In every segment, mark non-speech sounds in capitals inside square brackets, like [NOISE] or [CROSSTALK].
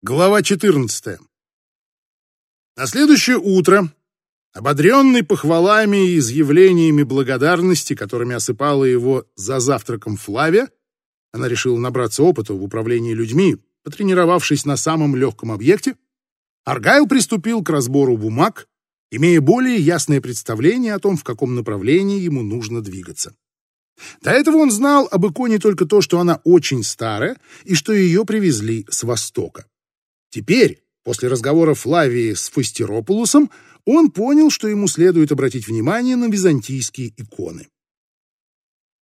Глава 14. На следующее утро, ободренный похвалами и изъявлениями благодарности, которыми осыпала его за завтраком Флавия, она решила набраться опыта в управлении людьми, потренировавшись на самом легком объекте, Аргайл приступил к разбору бумаг, имея более ясное представление о том, в каком направлении ему нужно двигаться. До этого он знал об иконе только то, что она очень старая и что ее привезли с Востока. Теперь, после разговора Флавии с Фастеропулусом, он понял, что ему следует обратить внимание на византийские иконы.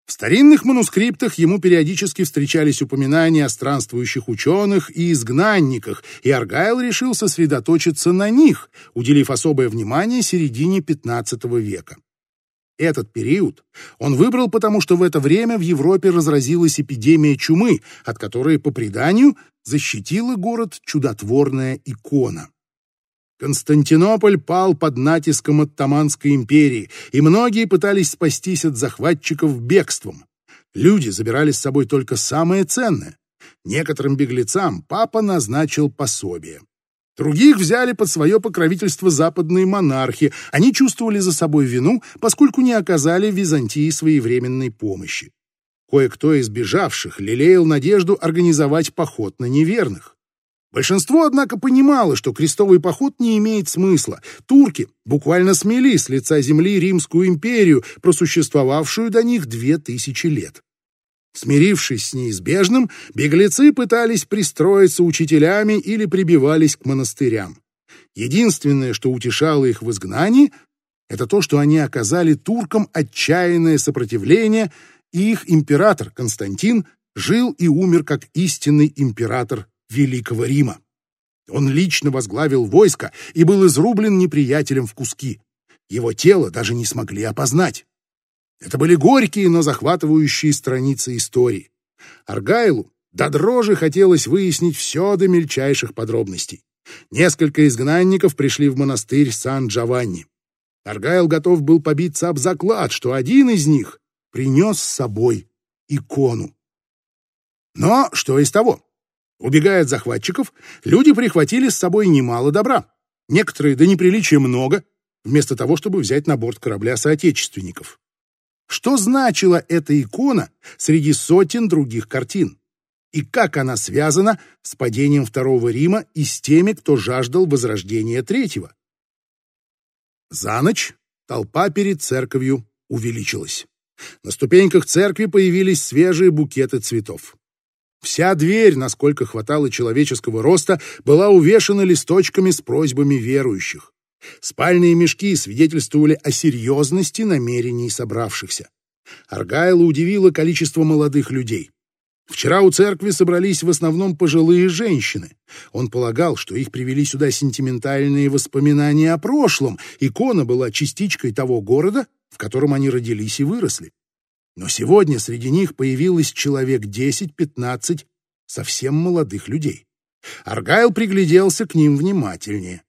В старинных манускриптах ему периодически встречались упоминания о странствующих ученых и изгнанниках, и Аргайл решил сосредоточиться на них, уделив особое внимание середине XV века. Этот период он выбрал потому, что в это время в Европе разразилась эпидемия чумы, от которой, по преданию, защитила город чудотворная икона. Константинополь пал под натиском Оттаманской империи, и многие пытались спастись от захватчиков бегством. Люди забирали с собой только самое ценное. Некоторым беглецам папа назначил пособие. Других взяли под свое покровительство западные монархи. Они чувствовали за собой вину, поскольку не оказали Византии своевременной помощи. Кое-кто из бежавших лелеял надежду организовать поход на неверных. Большинство, однако, понимало, что крестовый поход не имеет смысла. Турки буквально смели с лица земли Римскую империю, просуществовавшую до них две тысячи лет. Смирившись с неизбежным, беглецы пытались пристроиться учителями или прибивались к монастырям. Единственное, что утешало их в изгнании, это то, что они оказали туркам отчаянное сопротивление, и их император Константин жил и умер как истинный император Великого Рима. Он лично возглавил войско и был изрублен неприятелем в куски. Его тело даже не смогли опознать. Это были горькие, но захватывающие страницы истории. Аргайлу до дрожи хотелось выяснить все до мельчайших подробностей. Несколько изгнанников пришли в монастырь Сан-Джованни. Аргайл готов был побиться об заклад, что один из них принес с собой икону. Но что из того? Убегая от захватчиков, люди прихватили с собой немало добра. Некоторые до неприличия много, вместо того, чтобы взять на борт корабля соотечественников. Что значила эта икона среди сотен других картин? И как она связана с падением Второго Рима и с теми, кто жаждал возрождения Третьего? За ночь толпа перед церковью увеличилась. На ступеньках церкви появились свежие букеты цветов. Вся дверь, насколько хватало человеческого роста, была увешана листочками с просьбами верующих. Спальные мешки свидетельствовали о серьезности намерений собравшихся. Аргайла удивило количество молодых людей. Вчера у церкви собрались в основном пожилые женщины. Он полагал, что их привели сюда сентиментальные воспоминания о прошлом. Икона была частичкой того города, в котором они родились и выросли. Но сегодня среди них появилось человек 10-15 совсем молодых людей. Аргайл пригляделся к ним внимательнее.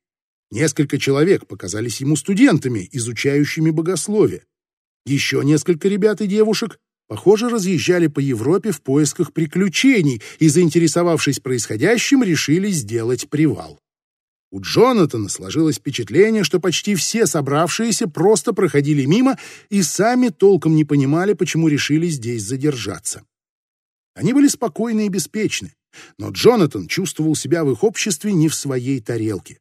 Несколько человек показались ему студентами, изучающими богословие. Еще несколько ребят и девушек, похоже, разъезжали по Европе в поисках приключений и, заинтересовавшись происходящим, решили сделать привал. У Джонатана сложилось впечатление, что почти все собравшиеся просто проходили мимо и сами толком не понимали, почему решили здесь задержаться. Они были спокойны и беспечны, но Джонатан чувствовал себя в их обществе не в своей тарелке.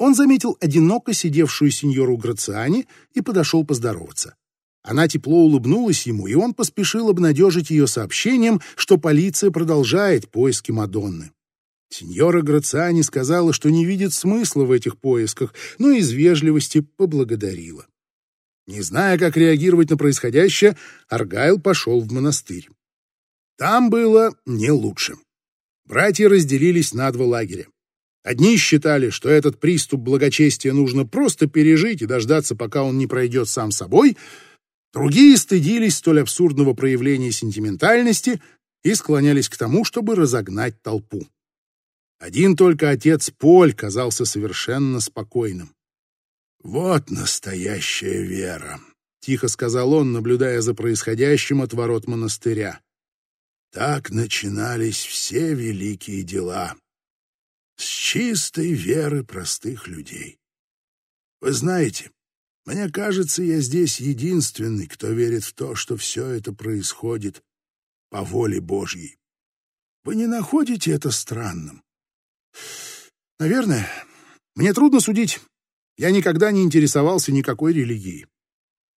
Он заметил одиноко сидевшую сеньору Грациани и подошел поздороваться. Она тепло улыбнулась ему, и он поспешил обнадежить ее сообщением, что полиция продолжает поиски Мадонны. Сеньора Грациани сказала, что не видит смысла в этих поисках, но из вежливости поблагодарила. Не зная, как реагировать на происходящее, Аргайл пошел в монастырь. Там было не лучше. Братья разделились на два лагеря. Одни считали, что этот приступ благочестия нужно просто пережить и дождаться, пока он не пройдет сам собой, другие стыдились столь абсурдного проявления сентиментальности и склонялись к тому, чтобы разогнать толпу. Один только отец Поль казался совершенно спокойным. «Вот настоящая вера», — тихо сказал он, наблюдая за происходящим от ворот монастыря. «Так начинались все великие дела. Чистой веры простых людей. Вы знаете, мне кажется, я здесь единственный, кто верит в то, что все это происходит по воле Божьей. Вы не находите это странным? Наверное. Мне трудно судить. Я никогда не интересовался никакой религией.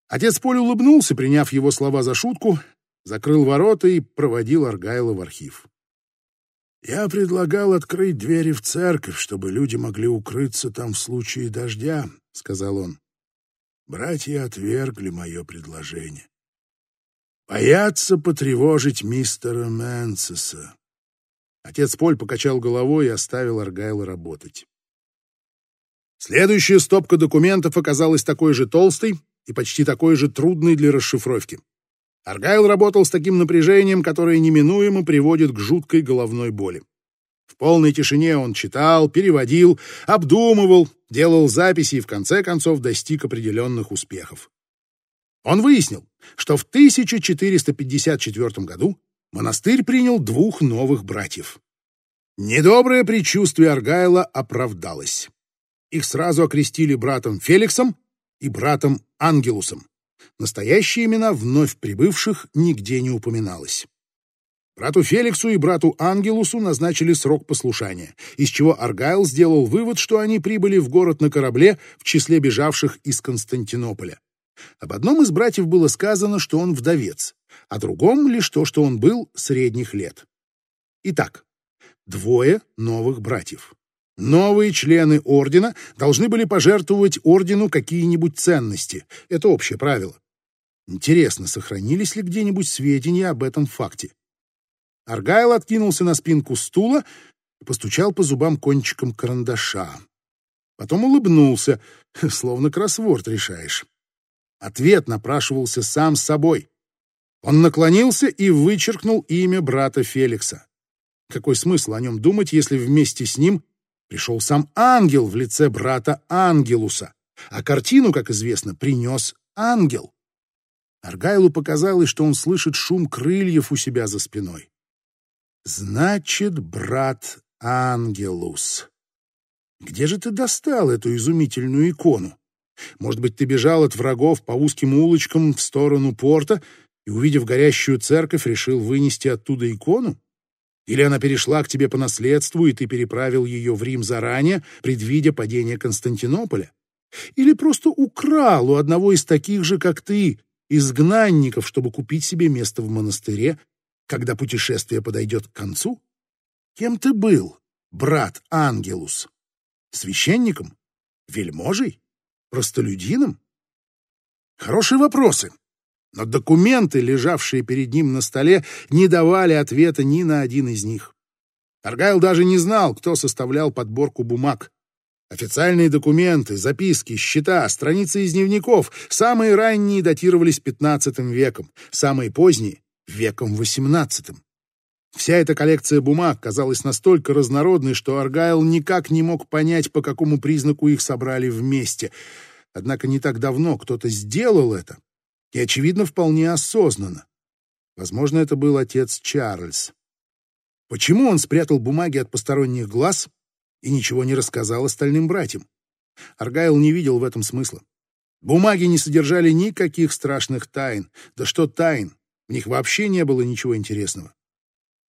Отец Поль улыбнулся, приняв его слова за шутку, закрыл ворота и проводил Аргайла в архив. Я предлагал открыть двери в церковь, чтобы люди могли укрыться там в случае дождя, — сказал он. Братья отвергли мое предложение. Боятся потревожить мистера Мэнсеса. Отец Поль покачал головой и оставил Аргайла работать. Следующая стопка документов оказалась такой же толстой и почти такой же трудной для расшифровки. Аргайл работал с таким напряжением, которое неминуемо приводит к жуткой головной боли. В полной тишине он читал, переводил, обдумывал, делал записи и в конце концов достиг определенных успехов. Он выяснил, что в 1454 году монастырь принял двух новых братьев. Недоброе предчувствие Аргайла оправдалось. Их сразу окрестили братом Феликсом и братом Ангелусом. Настоящие имена вновь прибывших нигде не упоминалось. Брату Феликсу и брату Ангелусу назначили срок послушания, из чего Аргайл сделал вывод, что они прибыли в город на корабле в числе бежавших из Константинополя. Об одном из братьев было сказано, что он вдовец, о другом лишь то, что он был средних лет. Итак, двое новых братьев. Новые члены ордена должны были пожертвовать ордену какие-нибудь ценности. Это общее правило. Интересно, сохранились ли где-нибудь сведения об этом факте? Аргайл откинулся на спинку стула и постучал по зубам кончиком карандаша. Потом улыбнулся, [LAUGHS] словно кроссворд решаешь. Ответ напрашивался сам собой. Он наклонился и вычеркнул имя брата Феликса. Какой смысл о нем думать, если вместе с ним пришел сам ангел в лице брата Ангелуса, а картину, как известно, принес ангел? Аргайлу показалось, что он слышит шум крыльев у себя за спиной. Значит, брат Ангелус. Где же ты достал эту изумительную икону? Может быть, ты бежал от врагов по узким улочкам в сторону порта и, увидев горящую церковь, решил вынести оттуда икону? Или она перешла к тебе по наследству, и ты переправил ее в Рим заранее, предвидя падение Константинополя? Или просто украл у одного из таких же, как ты, изгнанников, чтобы купить себе место в монастыре, когда путешествие подойдет к концу? Кем ты был, брат Ангелус? Священником? Вельможей? Простолюдином? Хорошие вопросы. Но документы, лежавшие перед ним на столе, не давали ответа ни на один из них. Аргайл даже не знал, кто составлял подборку бумаг. Официальные документы, записки, счета, страницы из дневников, самые ранние датировались XV веком, самые поздние — веком XVIII. Вся эта коллекция бумаг казалась настолько разнородной, что Аргайл никак не мог понять, по какому признаку их собрали вместе. Однако не так давно кто-то сделал это, и, очевидно, вполне осознанно. Возможно, это был отец Чарльз. Почему он спрятал бумаги от посторонних глаз и ничего не рассказал остальным братьям? Аргайл не видел в этом смысла. Бумаги не содержали никаких страшных тайн. Да что тайн? В них вообще не было ничего интересного.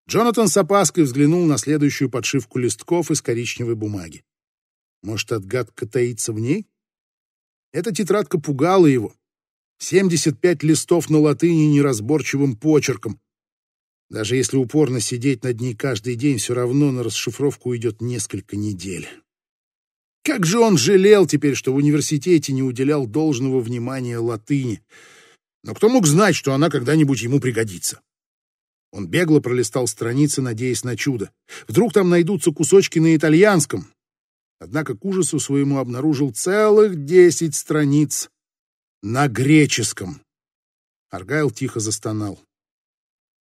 Джонатан с опаской взглянул на следующую подшивку листков из коричневой бумаги. Может, отгадка таится в ней? Эта тетрадка пугала его. 75 листов на латыни неразборчивым почерком. Даже если упорно сидеть над ней каждый день, все равно на расшифровку уйдет несколько недель. Как же он жалел теперь, что в университете не уделял должного внимания латыни. Но кто мог знать, что она когда-нибудь ему пригодится? Он бегло пролистал страницы, надеясь на чудо. Вдруг там найдутся кусочки на итальянском. Однако к ужасу своему обнаружил целых десять страниц на греческом. Аргайл тихо застонал.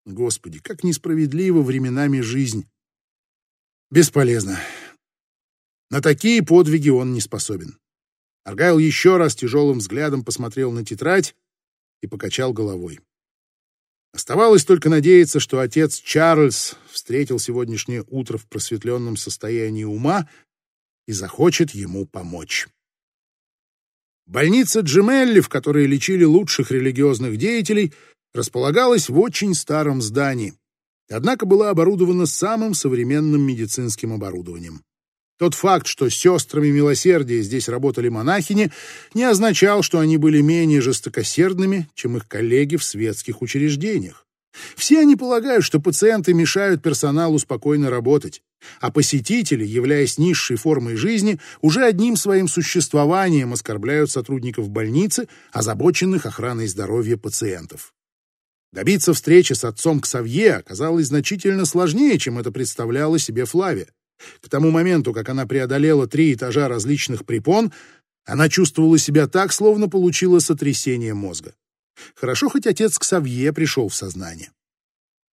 Господи, как несправедлива временами жизнь. Бесполезно. На такие подвиги он не способен. Аргайл еще раз тяжелым взглядом посмотрел на тетрадь и покачал головой. Оставалось только надеяться, что отец Чарльз встретил сегодняшнее утро в просветленном состоянии ума и захочет ему помочь. Больница Джемелли, в которой лечили лучших религиозных деятелей, располагалась в очень старом здании, однако была оборудована самым современным медицинским оборудованием. Тот факт, что сестрами милосердия здесь работали монахини, не означал, что они были менее жестокосердными, чем их коллеги в светских учреждениях. Все они полагают, что пациенты мешают персоналу спокойно работать, а посетители, являясь низшей формой жизни, уже одним своим существованием оскорбляют сотрудников больницы, озабоченных охраной здоровья пациентов. Добиться встречи с отцом Ксавье оказалось значительно сложнее, чем это представляла себе Флавия. К тому моменту, как она преодолела три этажа различных препон, она чувствовала себя так, словно получила сотрясение мозга. Хорошо, хоть отец Ксавье пришел в сознание.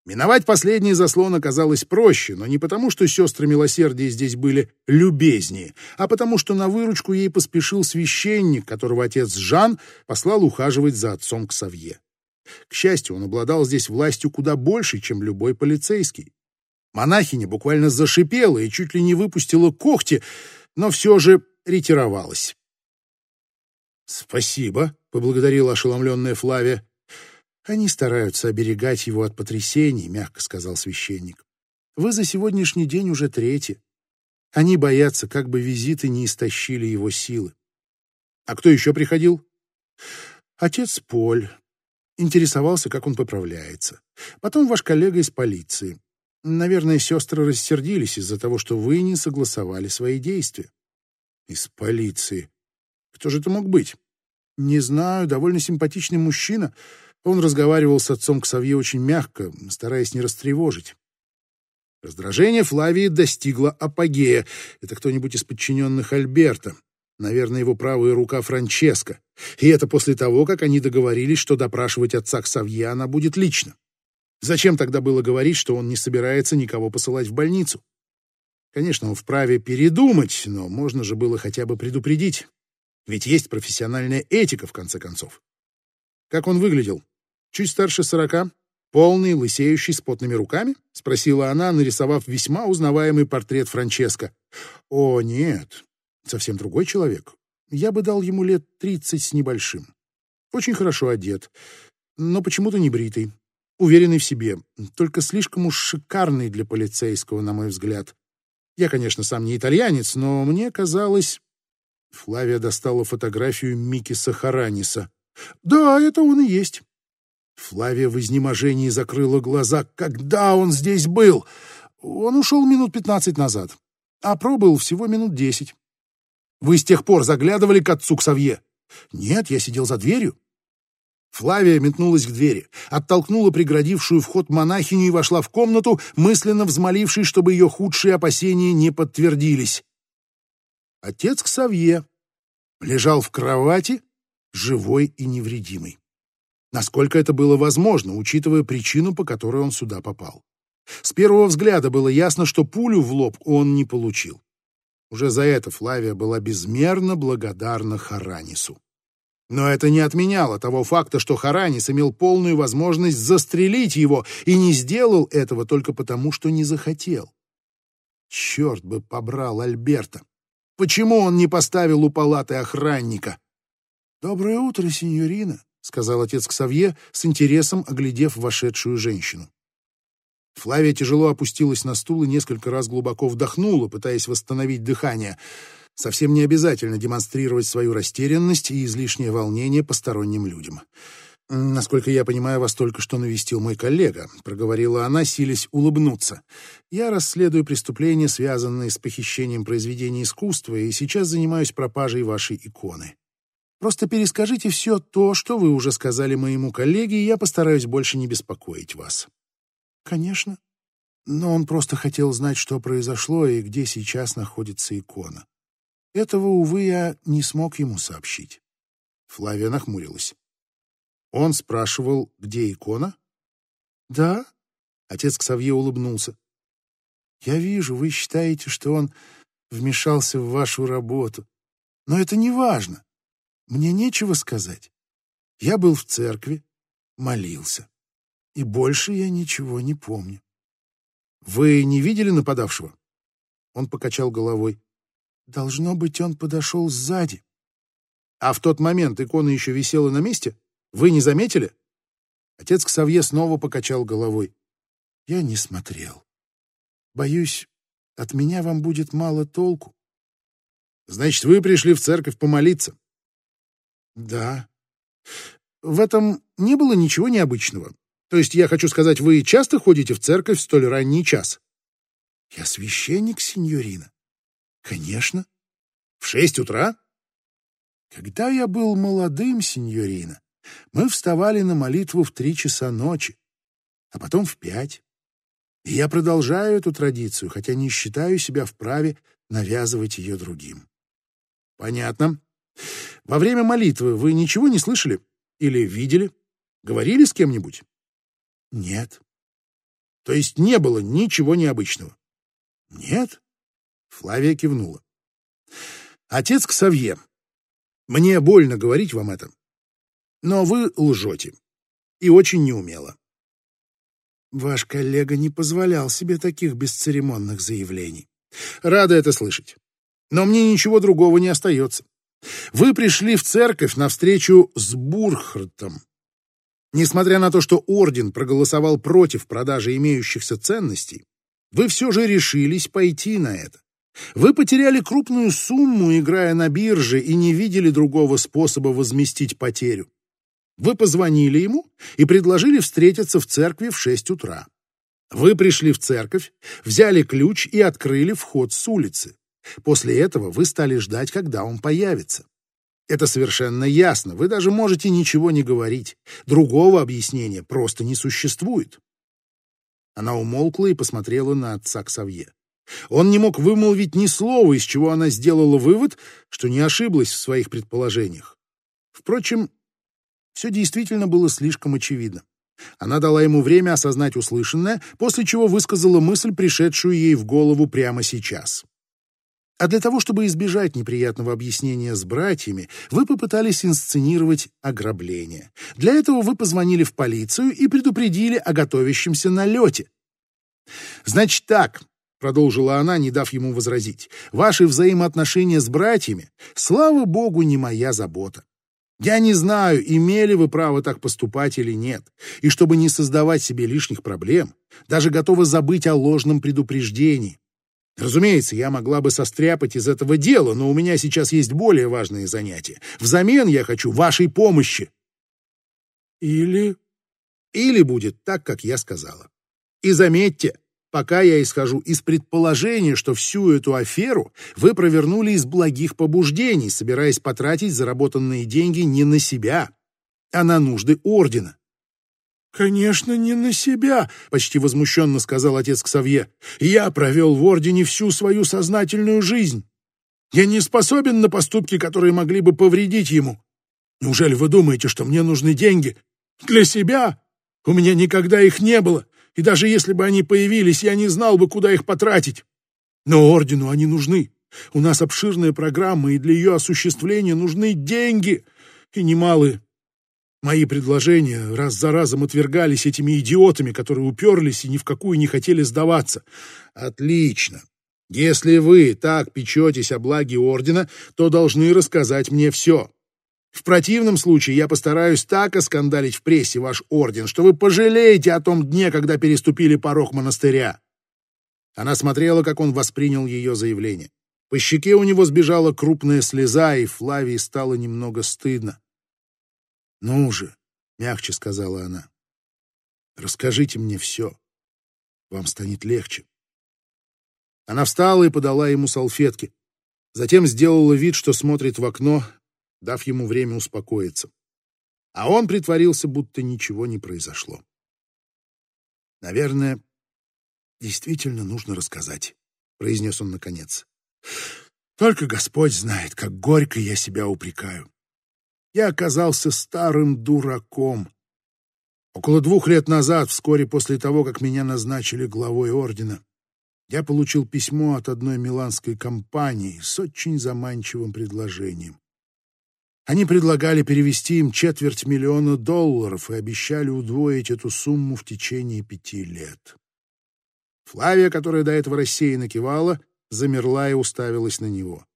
Миновать последний заслон оказалось проще, но не потому, что сестры милосердия здесь были любезнее, а потому, что на выручку ей поспешил священник, которого отец Жан послал ухаживать за отцом Ксавье. К счастью, он обладал здесь властью куда больше, чем любой полицейский. Монахиня буквально зашипела и чуть ли не выпустила когти, но все же ретировалась. «Спасибо», — поблагодарила ошеломленная Флавия. «Они стараются оберегать его от потрясений», — мягко сказал священник. «Вы за сегодняшний день уже третий. Они боятся, как бы визиты не истощили его силы». «А кто еще приходил?» «Отец Поль. Интересовался, как он поправляется. Потом ваш коллега из полиции. Наверное, сестры рассердились из-за того, что вы не согласовали свои действия». «Из полиции», кто же это мог быть? Не знаю, довольно симпатичный мужчина. Он разговаривал с отцом Ксавье очень мягко, стараясь не растревожить. Раздражение Флавии достигло апогея. Это кто-нибудь из подчиненных Альберта. Наверное, его правая рука Франческо. И это после того, как они договорились, что допрашивать отца Ксавье она будет лично. Зачем тогда было говорить, что он не собирается никого посылать в больницу? Конечно, он вправе передумать, но можно же было хотя бы предупредить. Ведь есть профессиональная этика, в конце концов. Как он выглядел? Чуть старше сорока? Полный, лысеющий, с потными руками? Спросила она, нарисовав весьма узнаваемый портрет Франческо. О, нет, совсем другой человек. Я бы дал ему лет тридцать с небольшим. Очень хорошо одет, но почему-то не бритый. Уверенный в себе, только слишком уж шикарный для полицейского, на мой взгляд. Я, конечно, сам не итальянец, но мне казалось, Флавия достала фотографию Мики Сахараниса. «Да, это он и есть». Флавия в изнеможении закрыла глаза. «Когда он здесь был?» «Он ушел минут пятнадцать назад, а пробыл всего минут десять». «Вы с тех пор заглядывали к отцу Ксавье?» «Нет, я сидел за дверью». Флавия метнулась к двери, оттолкнула преградившую вход монахиню и вошла в комнату, мысленно взмолившись, чтобы ее худшие опасения не подтвердились. Отец Ксавье лежал в кровати, живой и невредимый. Насколько это было возможно, учитывая причину, по которой он сюда попал. С первого взгляда было ясно, что пулю в лоб он не получил. Уже за это Флавия была безмерно благодарна Харанису. Но это не отменяло того факта, что Харанис имел полную возможность застрелить его и не сделал этого только потому, что не захотел. Черт бы побрал Альберта! Почему он не поставил у палаты охранника? «Доброе утро, сеньорина», — сказал отец Ксавье, с интересом оглядев вошедшую женщину. Флавия тяжело опустилась на стул и несколько раз глубоко вдохнула, пытаясь восстановить дыхание. Совсем не обязательно демонстрировать свою растерянность и излишнее волнение посторонним людям. «Насколько я понимаю, вас только что навестил мой коллега», — проговорила она, силясь улыбнуться. «Я расследую преступления, связанные с похищением произведений искусства, и сейчас занимаюсь пропажей вашей иконы. Просто перескажите все то, что вы уже сказали моему коллеге, и я постараюсь больше не беспокоить вас». «Конечно. Но он просто хотел знать, что произошло и где сейчас находится икона. Этого, увы, я не смог ему сообщить». Флавия нахмурилась. Он спрашивал, где икона? Да. Отец Ксавье улыбнулся. Я вижу, вы считаете, что он вмешался в вашу работу. Но это не важно. Мне нечего сказать. Я был в церкви, молился. И больше я ничего не помню. Вы не видели нападавшего? Он покачал головой. Должно быть, он подошел сзади. А в тот момент икона еще висела на месте? Вы не заметили? Отец Ксавье снова покачал головой. Я не смотрел. Боюсь, от меня вам будет мало толку. Значит, вы пришли в церковь помолиться? Да. В этом не было ничего необычного. То есть, я хочу сказать, вы часто ходите в церковь в столь ранний час? Я священник, сеньорина. Конечно. В шесть утра? Когда я был молодым, сеньорина, мы вставали на молитву в три часа ночи, а потом в пять. И я продолжаю эту традицию, хотя не считаю себя вправе навязывать ее другим. Понятно. Во время молитвы вы ничего не слышали? Или видели? Говорили с кем-нибудь? Нет. То есть не было ничего необычного? Нет. Флавия кивнула. Отец Ксавье, мне больно говорить вам это, но вы лжете. И очень неумело. Ваш коллега не позволял себе таких бесцеремонных заявлений. Рада это слышать. Но мне ничего другого не остается. Вы пришли в церковь на встречу с Бурхартом. Несмотря на то, что орден проголосовал против продажи имеющихся ценностей, вы все же решились пойти на это. Вы потеряли крупную сумму, играя на бирже, и не видели другого способа возместить потерю. Вы позвонили ему и предложили встретиться в церкви в шесть утра. Вы пришли в церковь, взяли ключ и открыли вход с улицы. После этого вы стали ждать, когда он появится. Это совершенно ясно, вы даже можете ничего не говорить. Другого объяснения просто не существует. Она умолкла и посмотрела на отца Ксавье. Он не мог вымолвить ни слова, из чего она сделала вывод, что не ошиблась в своих предположениях. Впрочем, все действительно было слишком очевидно. Она дала ему время осознать услышанное, после чего высказала мысль, пришедшую ей в голову прямо сейчас. А для того, чтобы избежать неприятного объяснения с братьями, вы попытались инсценировать ограбление. Для этого вы позвонили в полицию и предупредили о готовящемся налете. Значит так, — продолжила она, не дав ему возразить, — ваши взаимоотношения с братьями, слава богу, не моя забота. Я не знаю, имели вы право так поступать или нет, и чтобы не создавать себе лишних проблем, даже готова забыть о ложном предупреждении. Разумеется, я могла бы состряпать из этого дела, но у меня сейчас есть более важные занятия. Взамен я хочу вашей помощи. Или... Или будет так, как я сказала. И заметьте, пока я исхожу из предположения, что всю эту аферу вы провернули из благих побуждений, собираясь потратить заработанные деньги не на себя, а на нужды ордена. «Конечно, не на себя», — почти возмущенно сказал отец Ксавье. «Я провел в Ордене всю свою сознательную жизнь. Я не способен на поступки, которые могли бы повредить ему. Неужели вы думаете, что мне нужны деньги? Для себя? У меня никогда их не было, и даже если бы они появились, я не знал бы, куда их потратить. Но Ордену они нужны. У нас обширная программа, и для ее осуществления нужны деньги, и немалые. Мои предложения раз за разом отвергались этими идиотами, которые уперлись и ни в какую не хотели сдаваться. Отлично. Если вы так печетесь о благе Ордена, то должны рассказать мне все. В противном случае я постараюсь так оскандалить в прессе ваш Орден, что вы пожалеете о том дне, когда переступили порог монастыря. Она смотрела, как он воспринял ее заявление. По щеке у него сбежала крупная слеза, и Флавии стало немного стыдно. «Ну же», — мягче сказала она, — «расскажите мне все. Вам станет легче». Она встала и подала ему салфетки. Затем сделала вид, что смотрит в окно, дав ему время успокоиться. А он притворился, будто ничего не произошло. «Наверное, действительно нужно рассказать», — произнес он наконец. «Только Господь знает, как горько я себя упрекаю я оказался старым дураком. Около двух лет назад, вскоре после того, как меня назначили главой ордена, я получил письмо от одной миланской компании с очень заманчивым предложением. Они предлагали перевести им четверть миллиона долларов и обещали удвоить эту сумму в течение пяти лет. Флавия, которая до этого рассеянно кивала, замерла и уставилась на него.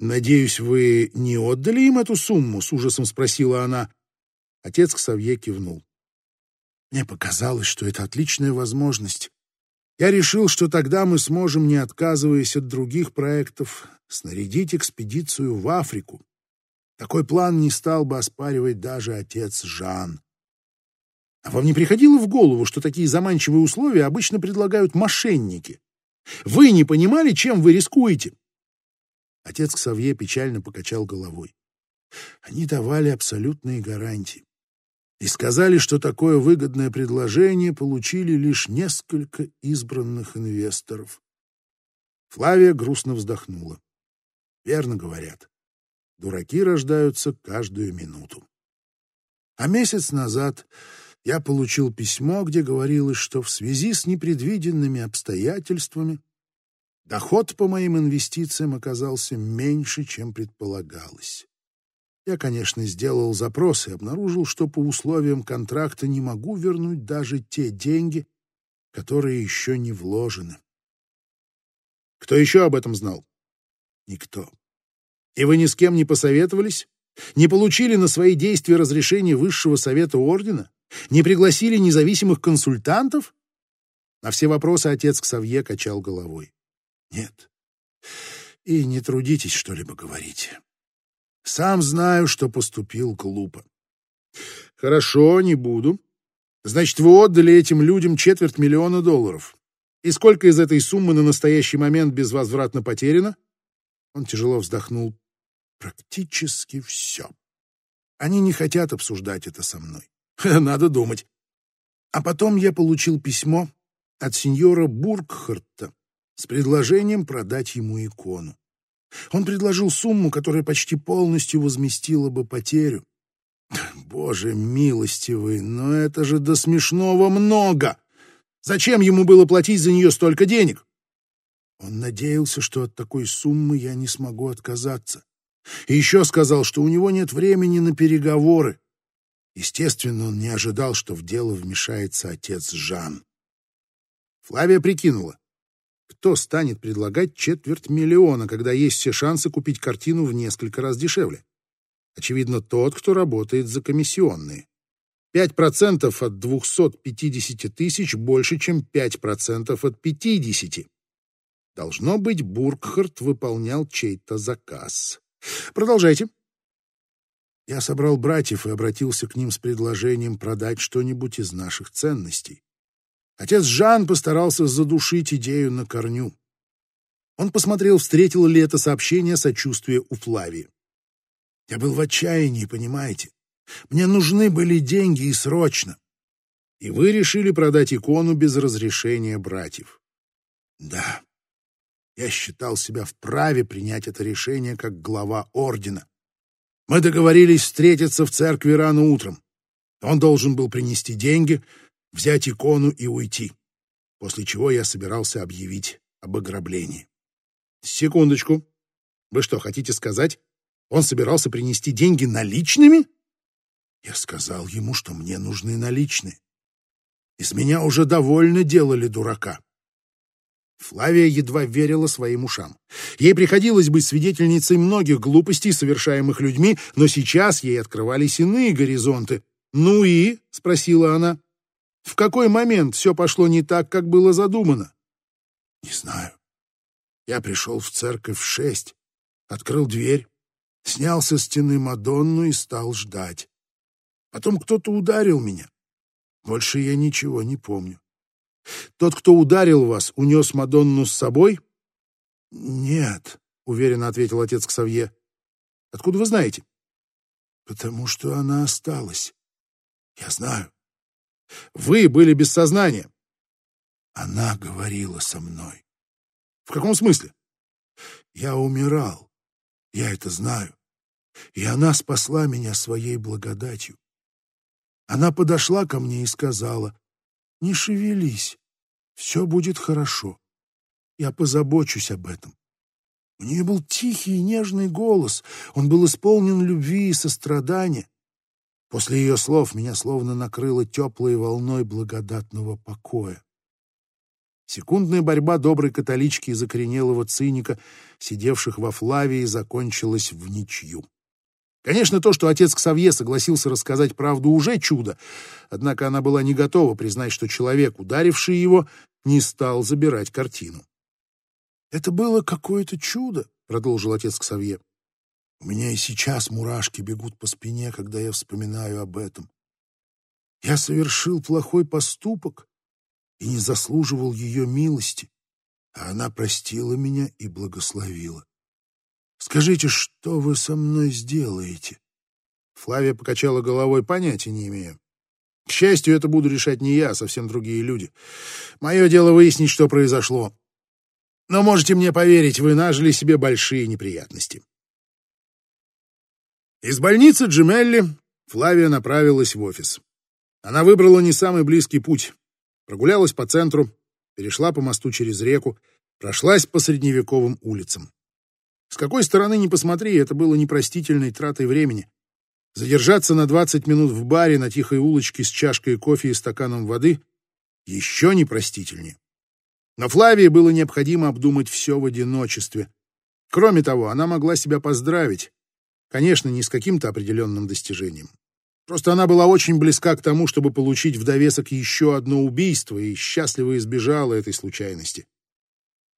«Надеюсь, вы не отдали им эту сумму?» — с ужасом спросила она. Отец Ксавье кивнул. «Мне показалось, что это отличная возможность. Я решил, что тогда мы сможем, не отказываясь от других проектов, снарядить экспедицию в Африку. Такой план не стал бы оспаривать даже отец Жан. А вам не приходило в голову, что такие заманчивые условия обычно предлагают мошенники? Вы не понимали, чем вы рискуете? Отец Ксавье печально покачал головой. Они давали абсолютные гарантии и сказали, что такое выгодное предложение получили лишь несколько избранных инвесторов. Флавия грустно вздохнула. Верно говорят. Дураки рождаются каждую минуту. А месяц назад я получил письмо, где говорилось, что в связи с непредвиденными обстоятельствами доход по моим инвестициям оказался меньше, чем предполагалось. Я, конечно, сделал запрос и обнаружил, что по условиям контракта не могу вернуть даже те деньги, которые еще не вложены. Кто еще об этом знал? Никто. И вы ни с кем не посоветовались? Не получили на свои действия разрешение Высшего Совета Ордена? Не пригласили независимых консультантов? На все вопросы отец Ксавье качал головой. Нет. И не трудитесь что-либо говорить. Сам знаю, что поступил глупо. Хорошо, не буду. Значит, вы отдали этим людям четверть миллиона долларов. И сколько из этой суммы на настоящий момент безвозвратно потеряно? Он тяжело вздохнул. Практически все. Они не хотят обсуждать это со мной. [LAUGHS] Надо думать. А потом я получил письмо от сеньора Бургхарта с предложением продать ему икону. Он предложил сумму, которая почти полностью возместила бы потерю. [LAUGHS] Боже милостивый, но это же до смешного много! Зачем ему было платить за нее столько денег? Он надеялся, что от такой суммы я не смогу отказаться. И еще сказал, что у него нет времени на переговоры. Естественно, он не ожидал, что в дело вмешается отец Жан. Флавия прикинула. Кто станет предлагать четверть миллиона, когда есть все шансы купить картину в несколько раз дешевле? Очевидно, тот, кто работает за комиссионные. 5% от 250 тысяч больше, чем 5% от 50. Должно быть, Бургхарт выполнял чей-то заказ. Продолжайте. Я собрал братьев и обратился к ним с предложением продать что-нибудь из наших ценностей. Отец Жан постарался задушить идею на корню. Он посмотрел, встретил ли это сообщение сочувствия у Флавии. Я был в отчаянии, понимаете? Мне нужны были деньги и срочно. И вы решили продать икону без разрешения братьев. Да. Я считал себя вправе принять это решение как глава ордена. Мы договорились встретиться в церкви рано утром. Он должен был принести деньги, взять икону и уйти, после чего я собирался объявить об ограблении. Секундочку. Вы что, хотите сказать, он собирался принести деньги наличными? Я сказал ему, что мне нужны наличные. Из меня уже довольно делали дурака. Флавия едва верила своим ушам. Ей приходилось быть свидетельницей многих глупостей, совершаемых людьми, но сейчас ей открывались иные горизонты. «Ну и?» — спросила она. В какой момент все пошло не так, как было задумано? Не знаю. Я пришел в церковь в шесть, открыл дверь, снял со стены Мадонну и стал ждать. Потом кто-то ударил меня. Больше я ничего не помню. Тот, кто ударил вас, унес Мадонну с собой? Нет, уверенно ответил отец Ксавье. Откуда вы знаете? Потому что она осталась. Я знаю. Вы были без сознания. Она говорила со мной. В каком смысле? Я умирал. Я это знаю. И она спасла меня своей благодатью. Она подошла ко мне и сказала, «Не шевелись, все будет хорошо. Я позабочусь об этом». У нее был тихий и нежный голос, он был исполнен любви и сострадания. После ее слов меня словно накрыло теплой волной благодатного покоя. Секундная борьба доброй католички и закоренелого циника, сидевших во Флавии, закончилась в ничью. Конечно, то, что отец Ксавье согласился рассказать правду, уже чудо, однако она была не готова признать, что человек, ударивший его, не стал забирать картину. «Это было какое-то чудо», — продолжил отец Ксавье. «У меня и сейчас мурашки бегут по спине, когда я вспоминаю об этом. Я совершил плохой поступок и не заслуживал ее милости, а она простила меня и благословила. Скажите, что вы со мной сделаете?» Флавия покачала головой, понятия не имею. К счастью, это буду решать не я, а совсем другие люди. Мое дело выяснить, что произошло. Но можете мне поверить, вы нажили себе большие неприятности. Из больницы Джемелли Флавия направилась в офис. Она выбрала не самый близкий путь. Прогулялась по центру, перешла по мосту через реку, прошлась по средневековым улицам. С какой стороны ни посмотри, это было непростительной тратой времени. Задержаться на 20 минут в баре на тихой улочке с чашкой кофе и стаканом воды еще непростительнее. Но Флавии было необходимо обдумать все в одиночестве. Кроме того, она могла себя поздравить. Конечно, не с каким-то определенным достижением. Просто она была очень близка к тому, чтобы получить в довесок еще одно убийство, и счастливо избежала этой случайности.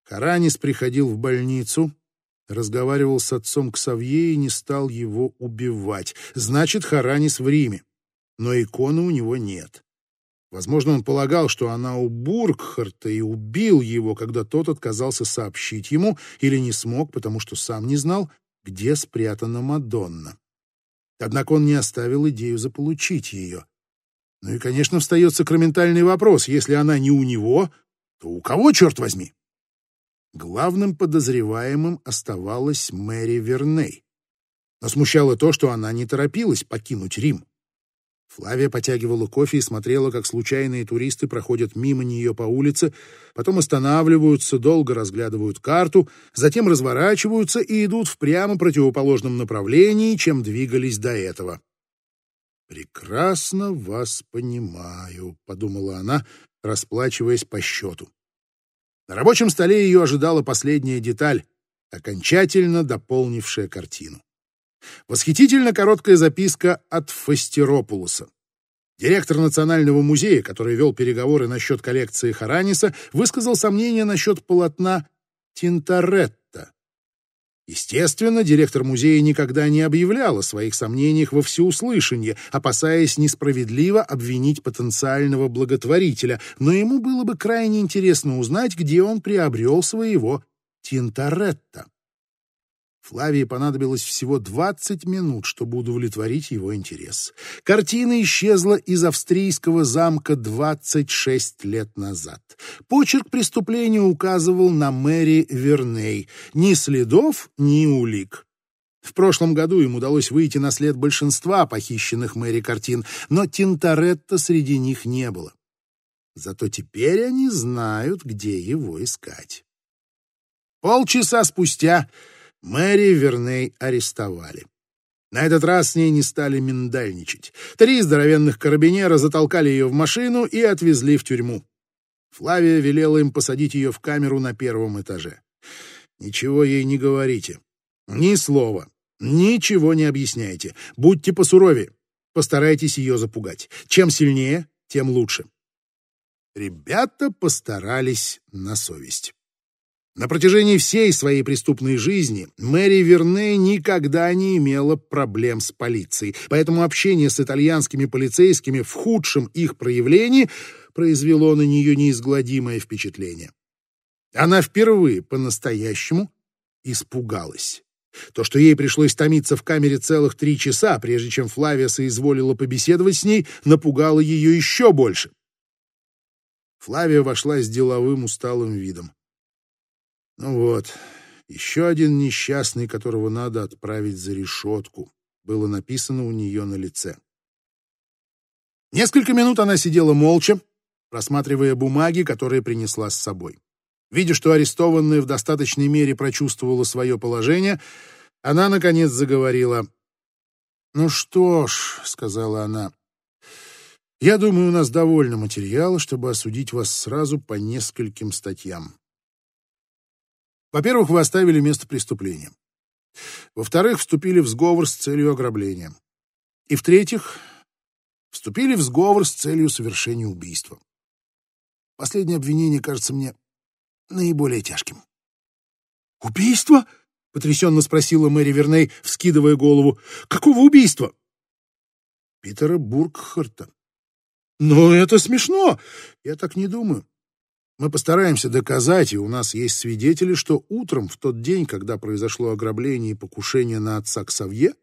Харанис приходил в больницу, разговаривал с отцом Ксавье и не стал его убивать. Значит, Харанис в Риме. Но иконы у него нет. Возможно, он полагал, что она у Бургхарта и убил его, когда тот отказался сообщить ему или не смог, потому что сам не знал, где спрятана Мадонна. Однако он не оставил идею заполучить ее. Ну и, конечно, встает сакраментальный вопрос. Если она не у него, то у кого, черт возьми? Главным подозреваемым оставалась Мэри Верней. Но смущало то, что она не торопилась покинуть Рим. Флавия потягивала кофе и смотрела, как случайные туристы проходят мимо нее по улице, потом останавливаются, долго разглядывают карту, затем разворачиваются и идут в прямо противоположном направлении, чем двигались до этого. «Прекрасно вас понимаю», — подумала она, расплачиваясь по счету. На рабочем столе ее ожидала последняя деталь, окончательно дополнившая картину. Восхитительно короткая записка от Фастеропулуса. Директор Национального музея, который вел переговоры насчет коллекции Хараниса, высказал сомнения насчет полотна Тинторетта. Естественно, директор музея никогда не объявлял о своих сомнениях во всеуслышание, опасаясь несправедливо обвинить потенциального благотворителя, но ему было бы крайне интересно узнать, где он приобрел своего Тинторетта. Флавии понадобилось всего 20 минут, чтобы удовлетворить его интерес. Картина исчезла из австрийского замка 26 лет назад. Почерк преступления указывал на Мэри Верней. Ни следов, ни улик. В прошлом году им удалось выйти на след большинства похищенных Мэри картин, но Тинторетта среди них не было. Зато теперь они знают, где его искать. Полчаса спустя Мэри Верней арестовали. На этот раз с ней не стали миндальничать. Три здоровенных карабинера затолкали ее в машину и отвезли в тюрьму. Флавия велела им посадить ее в камеру на первом этаже. Ничего ей не говорите. Ни слова. Ничего не объясняйте. Будьте посуровее. Постарайтесь ее запугать. Чем сильнее, тем лучше. Ребята постарались на совесть. На протяжении всей своей преступной жизни Мэри Верне никогда не имела проблем с полицией, поэтому общение с итальянскими полицейскими в худшем их проявлении произвело на нее неизгладимое впечатление. Она впервые по-настоящему испугалась. То, что ей пришлось томиться в камере целых три часа, прежде чем Флавия соизволила побеседовать с ней, напугало ее еще больше. Флавия вошла с деловым усталым видом. Ну вот, еще один несчастный, которого надо отправить за решетку, было написано у нее на лице. Несколько минут она сидела молча, просматривая бумаги, которые принесла с собой. Видя, что арестованная в достаточной мере прочувствовала свое положение, она, наконец, заговорила. «Ну что ж», — сказала она, — Я думаю, у нас довольно материала, чтобы осудить вас сразу по нескольким статьям. Во-первых, вы оставили место преступления. Во-вторых, вступили в сговор с целью ограбления. И в-третьих, вступили в сговор с целью совершения убийства. Последнее обвинение кажется мне наиболее тяжким. «Убийство?» — потрясенно спросила Мэри Верней, вскидывая голову. «Какого убийства?» «Питера Бургхарта». «Но это смешно!» «Я так не думаю. Мы постараемся доказать, и у нас есть свидетели, что утром, в тот день, когда произошло ограбление и покушение на отца Ксавье,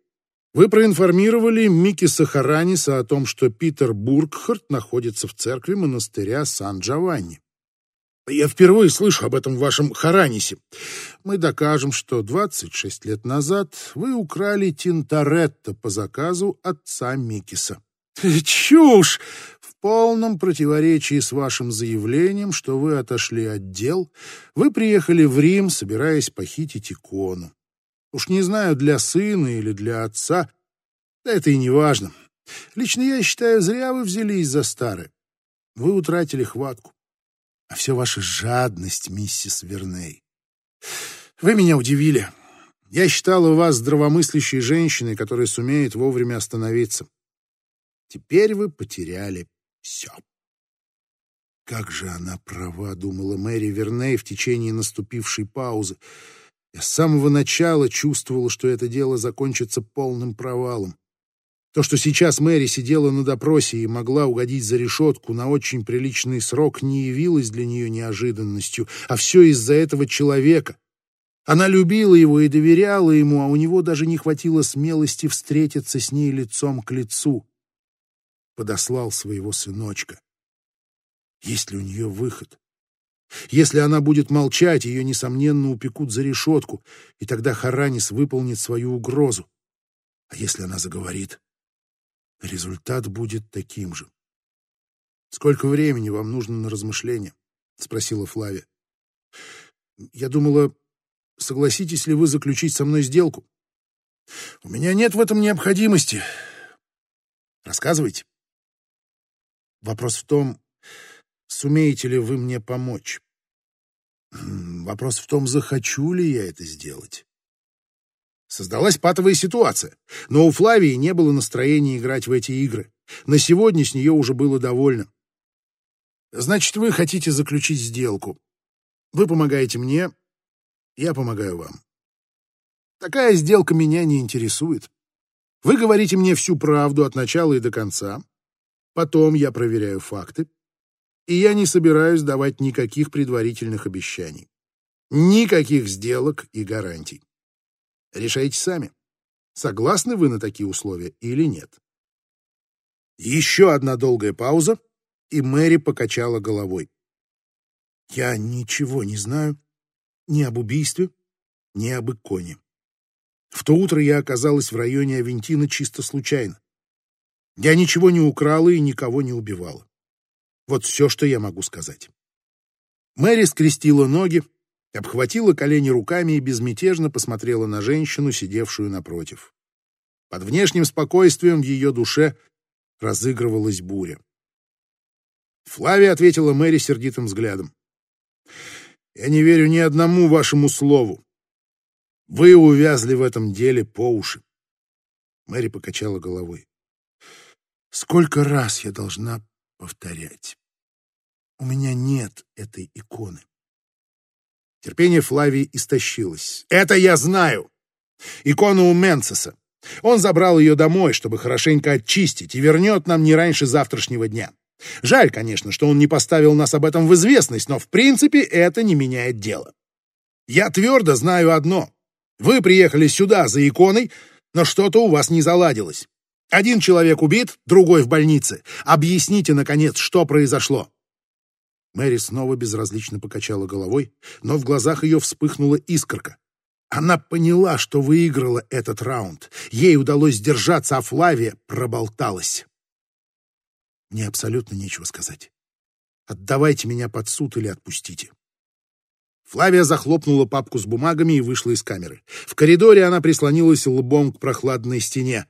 вы проинформировали Микки Сахараниса о том, что Питер Бургхарт находится в церкви монастыря Сан-Джованни. Я впервые слышу об этом в вашем Харанисе. Мы докажем, что 26 лет назад вы украли Тинторетто по заказу отца Микиса. Чушь! Полном противоречии с вашим заявлением, что вы отошли от дел, вы приехали в Рим, собираясь похитить икону. Уж не знаю, для сына или для отца, да это и не важно. Лично я считаю, зря вы взялись за старое. Вы утратили хватку. А все ваша жадность, миссис Верней. Вы меня удивили. Я считала вас здравомыслящей женщиной, которая сумеет вовремя остановиться. Теперь вы потеряли все. Как же она права, думала Мэри Верней в течение наступившей паузы. Я с самого начала чувствовала, что это дело закончится полным провалом. То, что сейчас Мэри сидела на допросе и могла угодить за решетку на очень приличный срок, не явилось для нее неожиданностью, а все из-за этого человека. Она любила его и доверяла ему, а у него даже не хватило смелости встретиться с ней лицом к лицу. Подослал своего сыночка. Есть ли у нее выход? Если она будет молчать, ее, несомненно, упекут за решетку, и тогда Харанис выполнит свою угрозу. А если она заговорит, результат будет таким же. «Сколько времени вам нужно на размышление?» — спросила Флавия. «Я думала, согласитесь ли вы заключить со мной сделку?» «У меня нет в этом необходимости. Рассказывайте». «Вопрос в том, Сумеете ли вы мне помочь? Вопрос в том, захочу ли я это сделать. Создалась патовая ситуация, но у Флавии не было настроения играть в эти игры. На сегодня с нее уже было довольно. Значит, вы хотите заключить сделку. Вы помогаете мне, я помогаю вам. Такая сделка меня не интересует. Вы говорите мне всю правду от начала и до конца. Потом я проверяю факты, и я не собираюсь давать никаких предварительных обещаний. Никаких сделок и гарантий. Решайте сами, согласны вы на такие условия или нет. Еще одна долгая пауза, и Мэри покачала головой. Я ничего не знаю ни об убийстве, ни об иконе. В то утро я оказалась в районе Авентина чисто случайно. Я ничего не украла и никого не убивала. Вот все, что я могу сказать. Мэри скрестила ноги, обхватила колени руками и безмятежно посмотрела на женщину, сидевшую напротив. Под внешним спокойствием в ее душе разыгрывалась буря. Флавия ответила Мэри сердитым взглядом. «Я не верю ни одному вашему слову. Вы увязли в этом деле по уши». Мэри покачала головой. «Сколько раз я должна повторять. У меня нет этой иконы. Терпение Флавии истощилось. «Это я знаю! Икона у Менцеса. Он забрал ее домой, чтобы хорошенько очистить, и вернет нам не раньше завтрашнего дня. Жаль, конечно, что он не поставил нас об этом в известность, но в принципе это не меняет дело. Я твердо знаю одно. Вы приехали сюда за иконой, но что-то у вас не заладилось. Один человек убит, другой в больнице. Объясните, наконец, что произошло?» Мэри снова безразлично покачала головой, но в глазах ее вспыхнула искорка. Она поняла, что выиграла этот раунд. Ей удалось сдержаться, а Флавия проболталась. Мне абсолютно нечего сказать. Отдавайте меня под суд или отпустите. Флавия захлопнула папку с бумагами и вышла из камеры. В коридоре она прислонилась лбом к прохладной стене.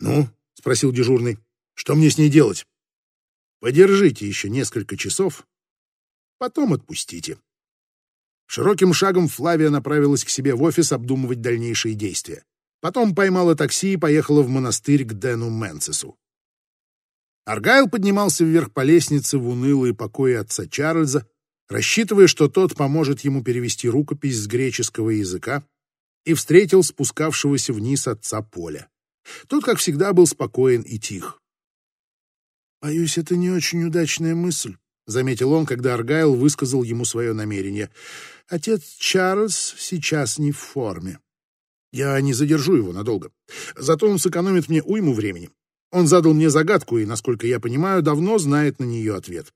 «Ну, — спросил дежурный. «Что мне с ней делать?» Подержите еще несколько часов, потом отпустите. Широким шагом Флавия направилась к себе в офис обдумывать дальнейшие действия. Потом поймала такси и поехала в монастырь к Дэну Менцесу. Аргайл поднимался вверх по лестнице в унылые покои отца Чарльза, рассчитывая, что тот поможет ему перевести рукопись с греческого языка, и встретил спускавшегося вниз отца Поля. Тот, как всегда, был спокоен и тих. «Боюсь, это не очень удачная мысль», — заметил он, когда Аргайл высказал ему свое намерение. «Отец Чарльз сейчас не в форме». «Я не задержу его надолго. Зато он сэкономит мне уйму времени. Он задал мне загадку и, насколько я понимаю, давно знает на нее ответ.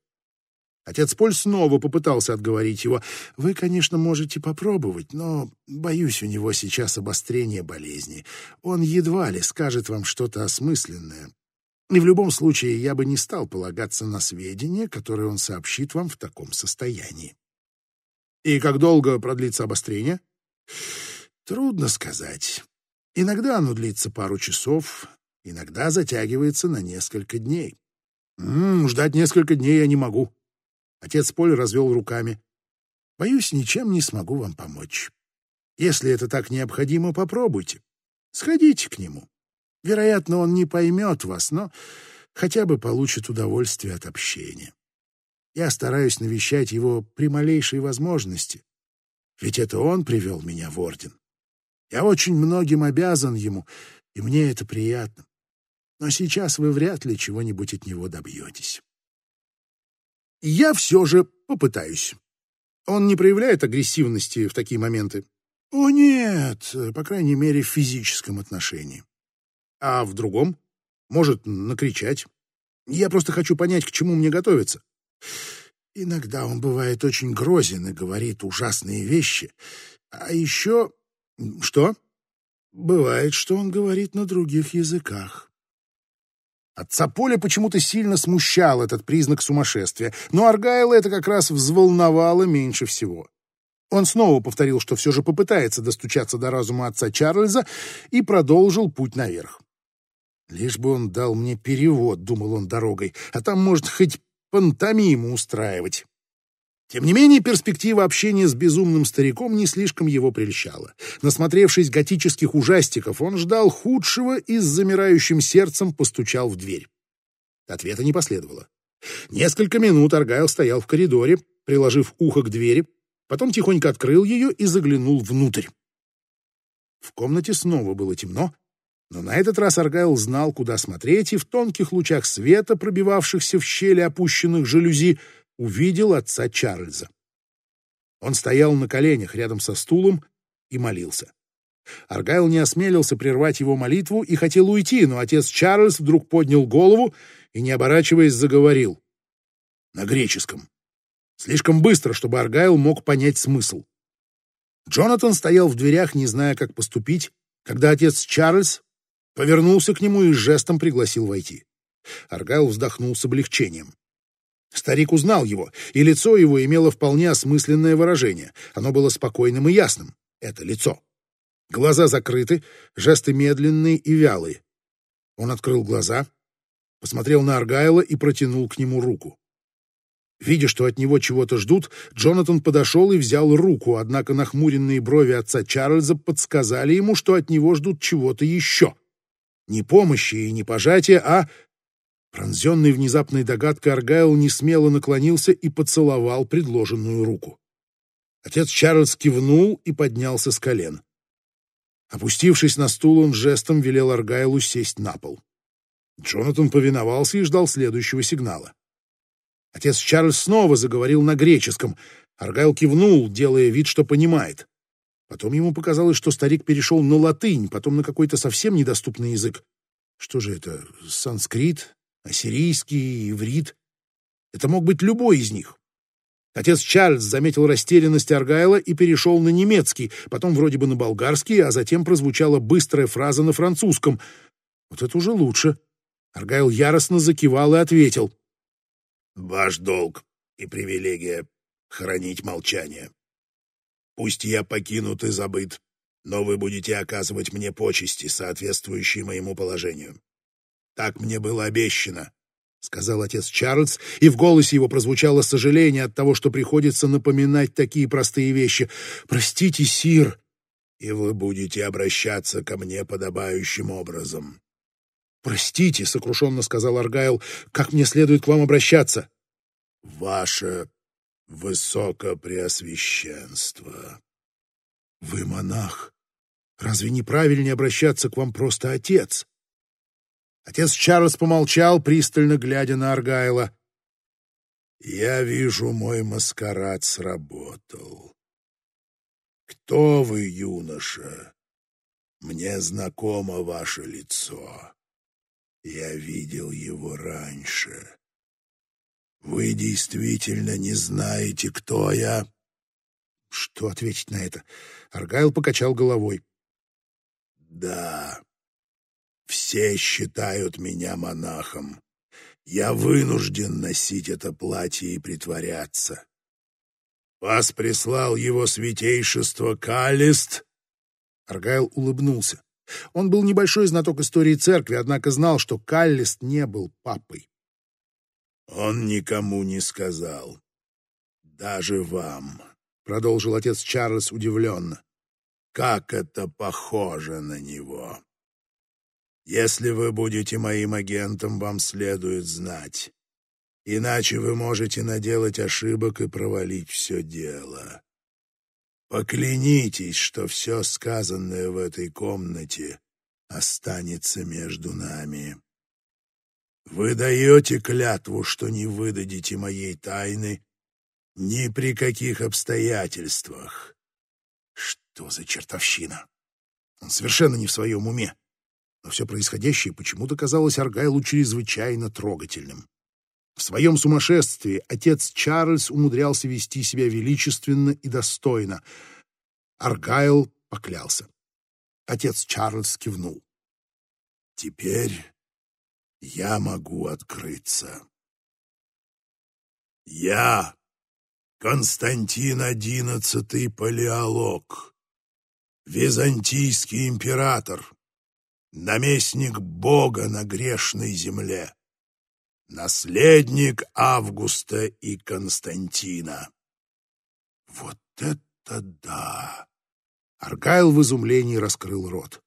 Отец Поль снова попытался отговорить его. «Вы, конечно, можете попробовать, но, боюсь, у него сейчас обострение болезни. Он едва ли скажет вам что-то осмысленное. И в любом случае я бы не стал полагаться на сведения, которые он сообщит вам в таком состоянии». «И как долго продлится обострение?» «Трудно сказать. Иногда оно длится пару часов, иногда затягивается на несколько дней. М -м, ждать несколько дней я не могу. Отец Поль развел руками. Боюсь, ничем не смогу вам помочь. Если это так необходимо, попробуйте. Сходите к нему. Вероятно, он не поймет вас, но хотя бы получит удовольствие от общения. Я стараюсь навещать его при малейшей возможности, ведь это он привел меня в орден. Я очень многим обязан ему, и мне это приятно но сейчас вы вряд ли чего-нибудь от него добьетесь. Я все же попытаюсь. Он не проявляет агрессивности в такие моменты? О, нет, по крайней мере, в физическом отношении. А в другом? Может, накричать? Я просто хочу понять, к чему мне готовиться. Иногда он бывает очень грозен и говорит ужасные вещи. А еще... Что? Бывает, что он говорит на других языках. Отца Поля почему-то сильно смущал этот признак сумасшествия, но Аргайла это как раз взволновало меньше всего. Он снова повторил, что все же попытается достучаться до разума отца Чарльза и продолжил путь наверх. «Лишь бы он дал мне перевод», — думал он дорогой, «а там, может, хоть пантомиму устраивать». Тем не менее, перспектива общения с безумным стариком не слишком его прельщала. Насмотревшись готических ужастиков, он ждал худшего и с замирающим сердцем постучал в дверь. Ответа не последовало. Несколько минут Аргайл стоял в коридоре, приложив ухо к двери, потом тихонько открыл ее и заглянул внутрь. В комнате снова было темно, но на этот раз Аргайл знал, куда смотреть, и в тонких лучах света, пробивавшихся в щели опущенных жалюзи, увидел отца Чарльза. Он стоял на коленях рядом со стулом и молился. Аргайл не осмелился прервать его молитву и хотел уйти, но отец Чарльз вдруг поднял голову и, не оборачиваясь, заговорил. На греческом. Слишком быстро, чтобы Аргайл мог понять смысл. Джонатан стоял в дверях, не зная, как поступить, когда отец Чарльз повернулся к нему и жестом пригласил войти. Аргайл вздохнул с облегчением. Старик узнал его, и лицо его имело вполне осмысленное выражение. Оно было спокойным и ясным. Это лицо. Глаза закрыты, жесты медленные и вялые. Он открыл глаза, посмотрел на Аргайла и протянул к нему руку. Видя, что от него чего-то ждут, Джонатан подошел и взял руку, однако нахмуренные брови отца Чарльза подсказали ему, что от него ждут чего-то еще. Не помощи и не пожатия, а Пронзенный внезапной догадкой Аргайл несмело наклонился и поцеловал предложенную руку. Отец Чарльз кивнул и поднялся с колен. Опустившись на стул, он жестом велел Аргайлу сесть на пол. Джонатан повиновался и ждал следующего сигнала. Отец Чарльз снова заговорил на греческом. Аргайл кивнул, делая вид, что понимает. Потом ему показалось, что старик перешел на латынь, потом на какой-то совсем недоступный язык. Что же это, санскрит, ассирийский, иврит. Это мог быть любой из них. Отец Чарльз заметил растерянность Аргайла и перешел на немецкий, потом вроде бы на болгарский, а затем прозвучала быстрая фраза на французском. Вот это уже лучше. Аргайл яростно закивал и ответил. «Ваш долг и привилегия — хранить молчание. Пусть я покинут и забыт, но вы будете оказывать мне почести, соответствующие моему положению. Так мне было обещано. сказал отец Чарльз, и в голосе его прозвучало сожаление от того, что приходится напоминать такие простые вещи. «Простите, сир!» «И вы будете обращаться ко мне подобающим образом». «Простите», — сокрушенно сказал Аргайл, — «как мне следует к вам обращаться?» «Ваше Высокопреосвященство». «Вы монах. Разве не правильнее обращаться к вам просто отец?» Отец Чарльз помолчал, пристально глядя на Аргайла. «Я вижу, мой маскарад сработал. Кто вы, юноша? Мне знакомо ваше лицо. Я видел его раньше. Вы действительно не знаете, кто я?» Что ответить на это? Аргайл покачал головой. «Да, все считают меня монахом. Я вынужден носить это платье и притворяться. Вас прислал его святейшество Калист?» Аргайл улыбнулся. Он был небольшой знаток истории церкви, однако знал, что Каллист не был папой. «Он никому не сказал. Даже вам», — продолжил отец Чарльз удивленно. «Как это похоже на него!» Если вы будете моим агентом, вам следует знать. Иначе вы можете наделать ошибок и провалить все дело. Поклянитесь, что все сказанное в этой комнате останется между нами. Вы даете клятву, что не выдадите моей тайны ни при каких обстоятельствах. Что за чертовщина? Он совершенно не в своем уме но все происходящее почему-то казалось Аргайлу чрезвычайно трогательным. В своем сумасшествии отец Чарльз умудрялся вести себя величественно и достойно. Аргайл поклялся. Отец Чарльз кивнул. «Теперь я могу открыться. Я Константин XI Палеолог, византийский император, наместник Бога на грешной земле, наследник Августа и Константина. Вот это да! Аргайл в изумлении раскрыл рот.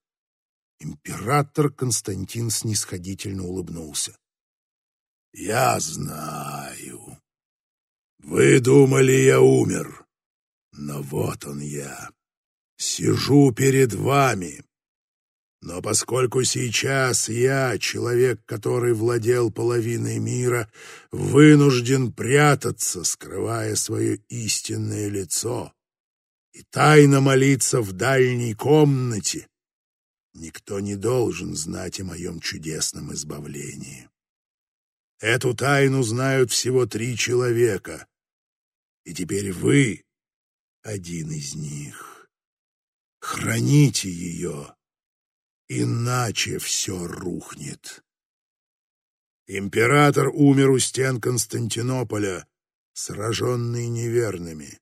Император Константин снисходительно улыбнулся. «Я знаю. Вы думали, я умер. Но вот он я. Сижу перед вами, но поскольку сейчас я, человек, который владел половиной мира, вынужден прятаться, скрывая свое истинное лицо, и тайно молиться в дальней комнате, никто не должен знать о моем чудесном избавлении. Эту тайну знают всего три человека, и теперь вы один из них. Храните ее Иначе все рухнет. Император умер у стен Константинополя, сраженный неверными.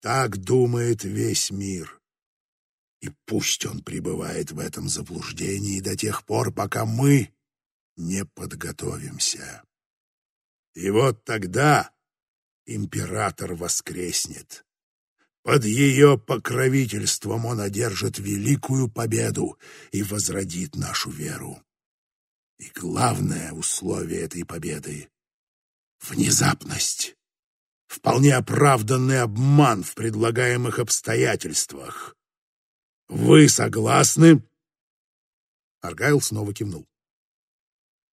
Так думает весь мир. И пусть он пребывает в этом заблуждении до тех пор, пока мы не подготовимся. И вот тогда император воскреснет. Под ее покровительством он одержит великую победу и возродит нашу веру. И главное условие этой победы — внезапность, вполне оправданный обман в предлагаемых обстоятельствах. Вы согласны?» Аргайл снова кивнул.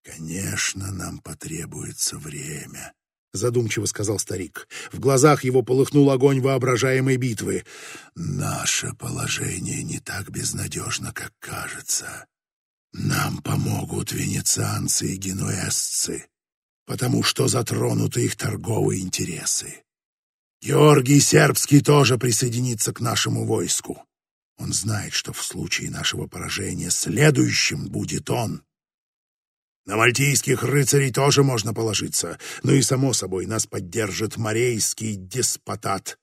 «Конечно, нам потребуется время», задумчиво сказал старик. В глазах его полыхнул огонь воображаемой битвы. Наше положение не так безнадежно, как кажется. Нам помогут венецианцы и генуэзцы, потому что затронуты их торговые интересы. Георгий Сербский тоже присоединится к нашему войску. Он знает, что в случае нашего поражения следующим будет он. На мальтийских рыцарей тоже можно положиться. Ну и, само собой, нас поддержит морейский деспотат.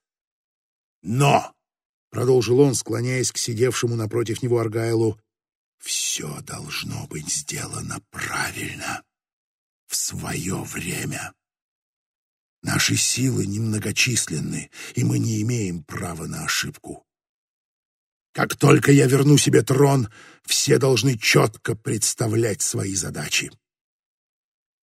Но, — продолжил он, склоняясь к сидевшему напротив него Аргайлу, — все должно быть сделано правильно. в свое время. Наши силы немногочисленны, и мы не имеем права на ошибку. Как только я верну себе трон, все должны четко представлять свои задачи.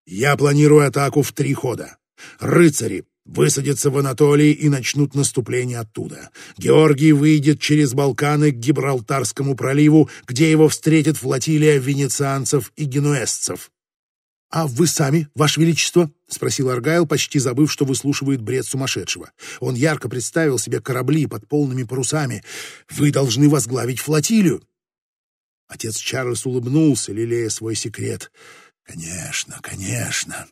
Я планирую атаку в три хода. Рыцари высадятся в Анатолии и начнут наступление оттуда. Георгий выйдет через Балканы к Гибралтарскому проливу, где его встретит флотилия венецианцев и генуэзцев. «А вы сами, Ваше Величество?» — спросил Аргайл, почти забыв, что выслушивает бред сумасшедшего. Он ярко представил себе корабли под полными парусами. «Вы должны возглавить флотилию!» Отец Чарльз улыбнулся, лелея свой секрет. «Конечно, конечно.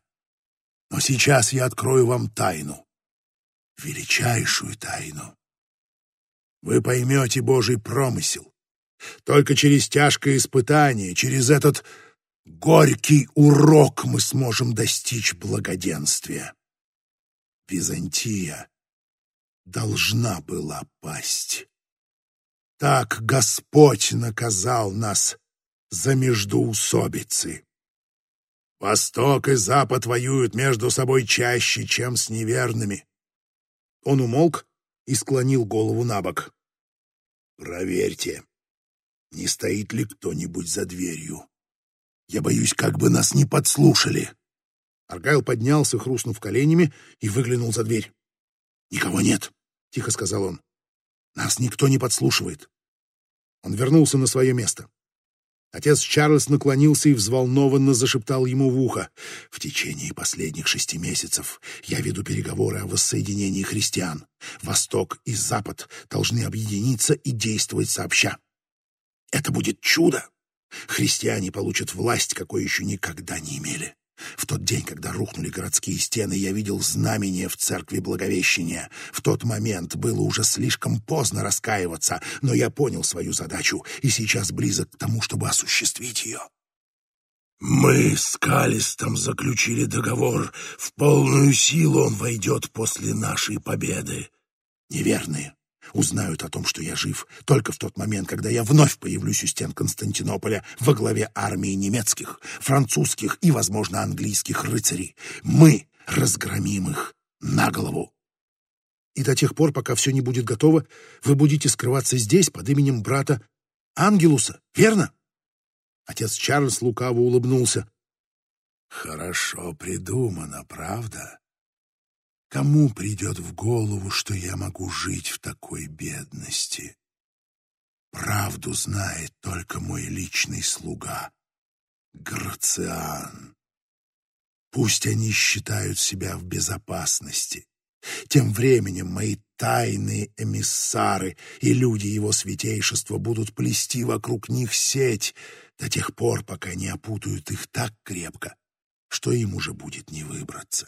Но сейчас я открою вам тайну. Величайшую тайну. Вы поймете Божий промысел. Только через тяжкое испытание, через этот горький урок мы сможем достичь благоденствия. Византия должна была пасть. Так Господь наказал нас за междоусобицы. Восток и Запад воюют между собой чаще, чем с неверными. Он умолк и склонил голову на бок. Проверьте, не стоит ли кто-нибудь за дверью. Я боюсь, как бы нас не подслушали. Аргайл поднялся, хрустнув коленями, и выглянул за дверь. «Никого нет», — тихо сказал он. «Нас никто не подслушивает». Он вернулся на свое место. Отец Чарльз наклонился и взволнованно зашептал ему в ухо. «В течение последних шести месяцев я веду переговоры о воссоединении христиан. Восток и Запад должны объединиться и действовать сообща. Это будет чудо!» Христиане получат власть, какой еще никогда не имели. В тот день, когда рухнули городские стены, я видел знамение в церкви Благовещения. В тот момент было уже слишком поздно раскаиваться, но я понял свою задачу и сейчас близок к тому, чтобы осуществить ее. Мы с Калистом заключили договор. В полную силу он войдет после нашей победы. Неверные узнают о том, что я жив, только в тот момент, когда я вновь появлюсь у стен Константинополя во главе армии немецких, французских и, возможно, английских рыцарей. Мы разгромим их на голову. И до тех пор, пока все не будет готово, вы будете скрываться здесь под именем брата Ангелуса, верно? Отец Чарльз лукаво улыбнулся. Хорошо придумано, правда? Кому придет в голову, что я могу жить в такой бедности? Правду знает только мой личный слуга, Грациан. Пусть они считают себя в безопасности. Тем временем мои тайные эмиссары и люди его святейшества будут плести вокруг них сеть до тех пор, пока не опутают их так крепко, что им уже будет не выбраться.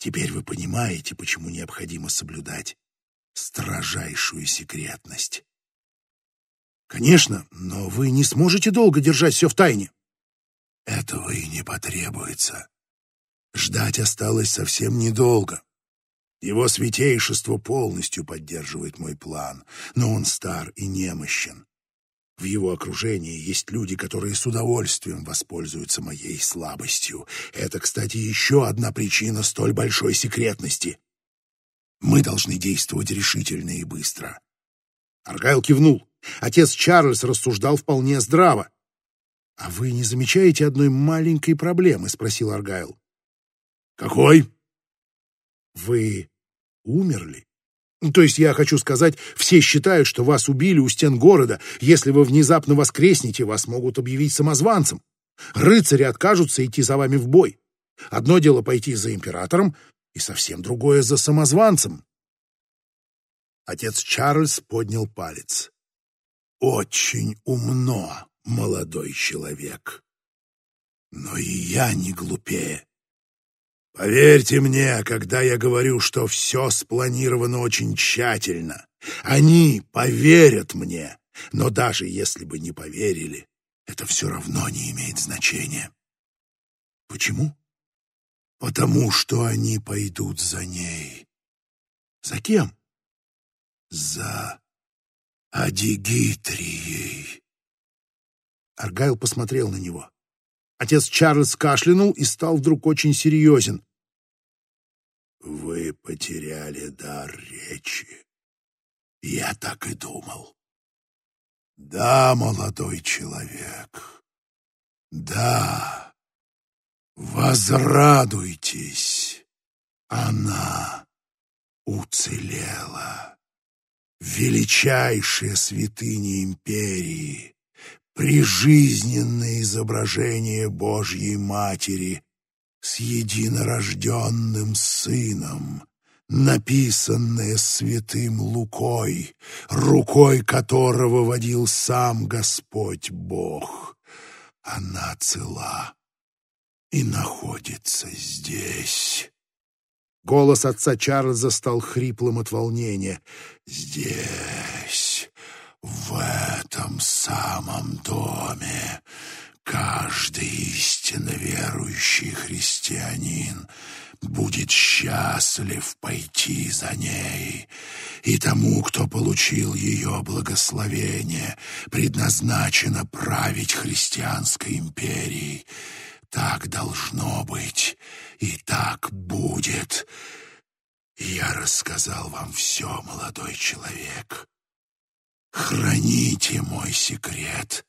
Теперь вы понимаете, почему необходимо соблюдать строжайшую секретность. Конечно, но вы не сможете долго держать все в тайне. Этого и не потребуется. Ждать осталось совсем недолго. Его святейшество полностью поддерживает мой план, но он стар и немощен. В его окружении есть люди, которые с удовольствием воспользуются моей слабостью. Это, кстати, еще одна причина столь большой секретности. Мы должны действовать решительно и быстро. Аргайл кивнул. Отец Чарльз рассуждал вполне здраво. «А вы не замечаете одной маленькой проблемы?» — спросил Аргайл. «Какой?» «Вы умерли?» Ну, то есть я хочу сказать, все считают, что вас убили у стен города. Если вы внезапно воскреснете, вас могут объявить самозванцем. Рыцари откажутся идти за вами в бой. Одно дело пойти за императором, и совсем другое за самозванцем. Отец Чарльз поднял палец. Очень умно, молодой человек. Но и я не глупее. Поверьте мне, когда я говорю, что все спланировано очень тщательно. Они поверят мне, но даже если бы не поверили, это все равно не имеет значения. Почему? Потому что они пойдут за ней. За кем? За Адигитрией. Аргайл посмотрел на него. Отец Чарльз кашлянул и стал вдруг очень серьезен. «Вы потеряли дар речи. Я так и думал. Да, молодой человек, да, возрадуйтесь, она уцелела. Величайшая святыня империи, прижизненное изображение Божьей Матери с единорожденным Сыном, написанное святым Лукой, рукой которого водил сам Господь Бог. Она цела и находится здесь. Голос отца Чарльза стал хриплым от волнения. «Здесь, в этом самом доме, каждый истинно верующий христианин будет счастлив пойти за ней, и тому, кто получил ее благословение, предназначено править христианской империей. Так должно быть, и так будет. Я рассказал вам все, молодой человек. Храните мой секрет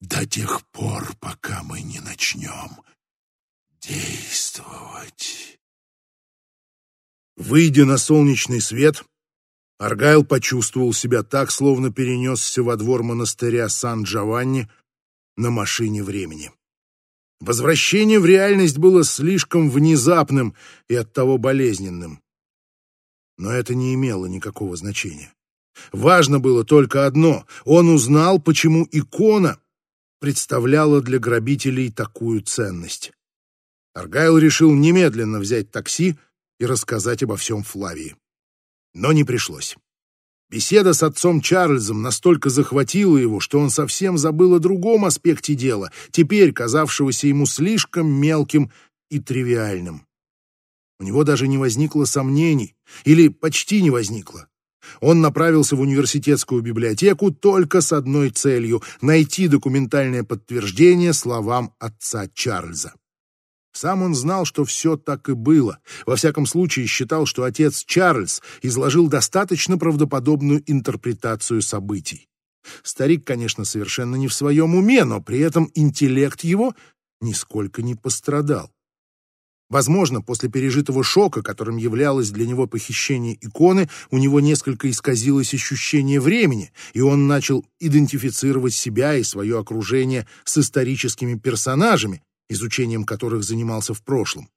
до тех пор, пока мы не начнем действовать. Выйдя на солнечный свет, Аргайл почувствовал себя так, словно перенесся во двор монастыря Сан-Джованни на машине времени. Возвращение в реальность было слишком внезапным и оттого болезненным. Но это не имело никакого значения. Важно было только одно — он узнал, почему икона представляла для грабителей такую ценность. Аргайл решил немедленно взять такси и рассказать обо всем Флавии. Но не пришлось. Беседа с отцом Чарльзом настолько захватила его, что он совсем забыл о другом аспекте дела, теперь казавшегося ему слишком мелким и тривиальным. У него даже не возникло сомнений, или почти не возникло. Он направился в университетскую библиотеку только с одной целью — найти документальное подтверждение словам отца Чарльза. Сам он знал, что все так и было. Во всяком случае, считал, что отец Чарльз изложил достаточно правдоподобную интерпретацию событий. Старик, конечно, совершенно не в своем уме, но при этом интеллект его нисколько не пострадал. Возможно, после пережитого шока, которым являлось для него похищение иконы, у него несколько исказилось ощущение времени, и он начал идентифицировать себя и свое окружение с историческими персонажами, изучением которых занимался в прошлом.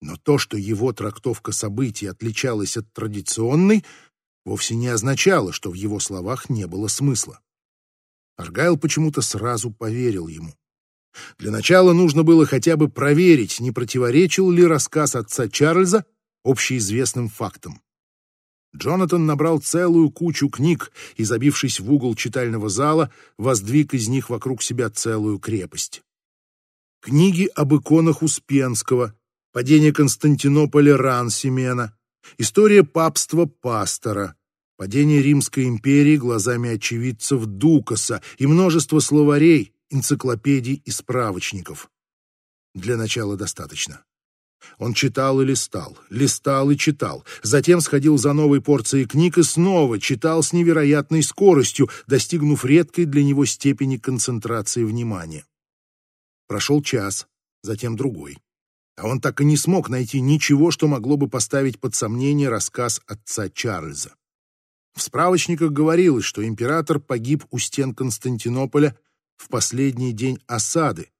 Но то, что его трактовка событий отличалась от традиционной, вовсе не означало, что в его словах не было смысла. Аргайл почему-то сразу поверил ему. Для начала нужно было хотя бы проверить, не противоречил ли рассказ отца Чарльза общеизвестным фактам. Джонатан набрал целую кучу книг и, забившись в угол читального зала, воздвиг из них вокруг себя целую крепость. Книги об иконах Успенского, падение Константинополя Рансимена, история папства Пастора, падение Римской империи глазами очевидцев Дукаса и множество словарей, энциклопедий и справочников. Для начала достаточно. Он читал и листал, листал и читал, затем сходил за новой порцией книг и снова читал с невероятной скоростью, достигнув редкой для него степени концентрации внимания. Прошел час, затем другой. А он так и не смог найти ничего, что могло бы поставить под сомнение рассказ отца Чарльза. В справочниках говорилось, что император погиб у стен Константинополя в последний день осады,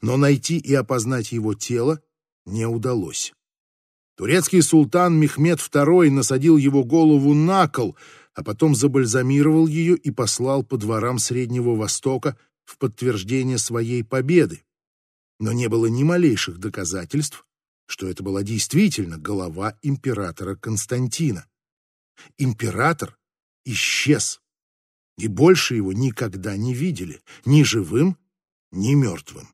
но найти и опознать его тело не удалось. Турецкий султан Мехмед II насадил его голову на кол, а потом забальзамировал ее и послал по дворам Среднего Востока в подтверждение своей победы. Но не было ни малейших доказательств, что это была действительно голова императора Константина. Император исчез и больше его никогда не видели, ни живым, ни мертвым.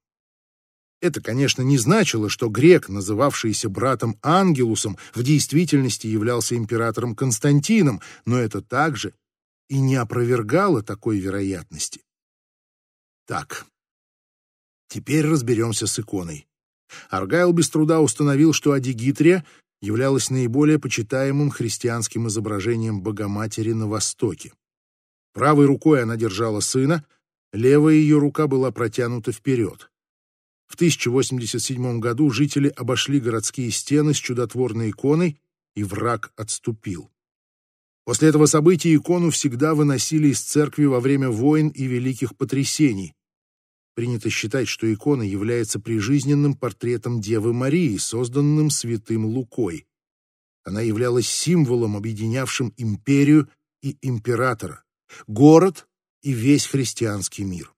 Это, конечно, не значило, что грек, называвшийся братом Ангелусом, в действительности являлся императором Константином, но это также и не опровергало такой вероятности. Так, Теперь разберемся с иконой. Аргайл без труда установил, что Адигитрия являлась наиболее почитаемым христианским изображением Богоматери на Востоке. Правой рукой она держала сына, левая ее рука была протянута вперед. В 1087 году жители обошли городские стены с чудотворной иконой, и враг отступил. После этого события икону всегда выносили из церкви во время войн и великих потрясений. Принято считать, что икона является прижизненным портретом Девы Марии, созданным святым Лукой. Она являлась символом, объединявшим империю и императора, город и весь христианский мир.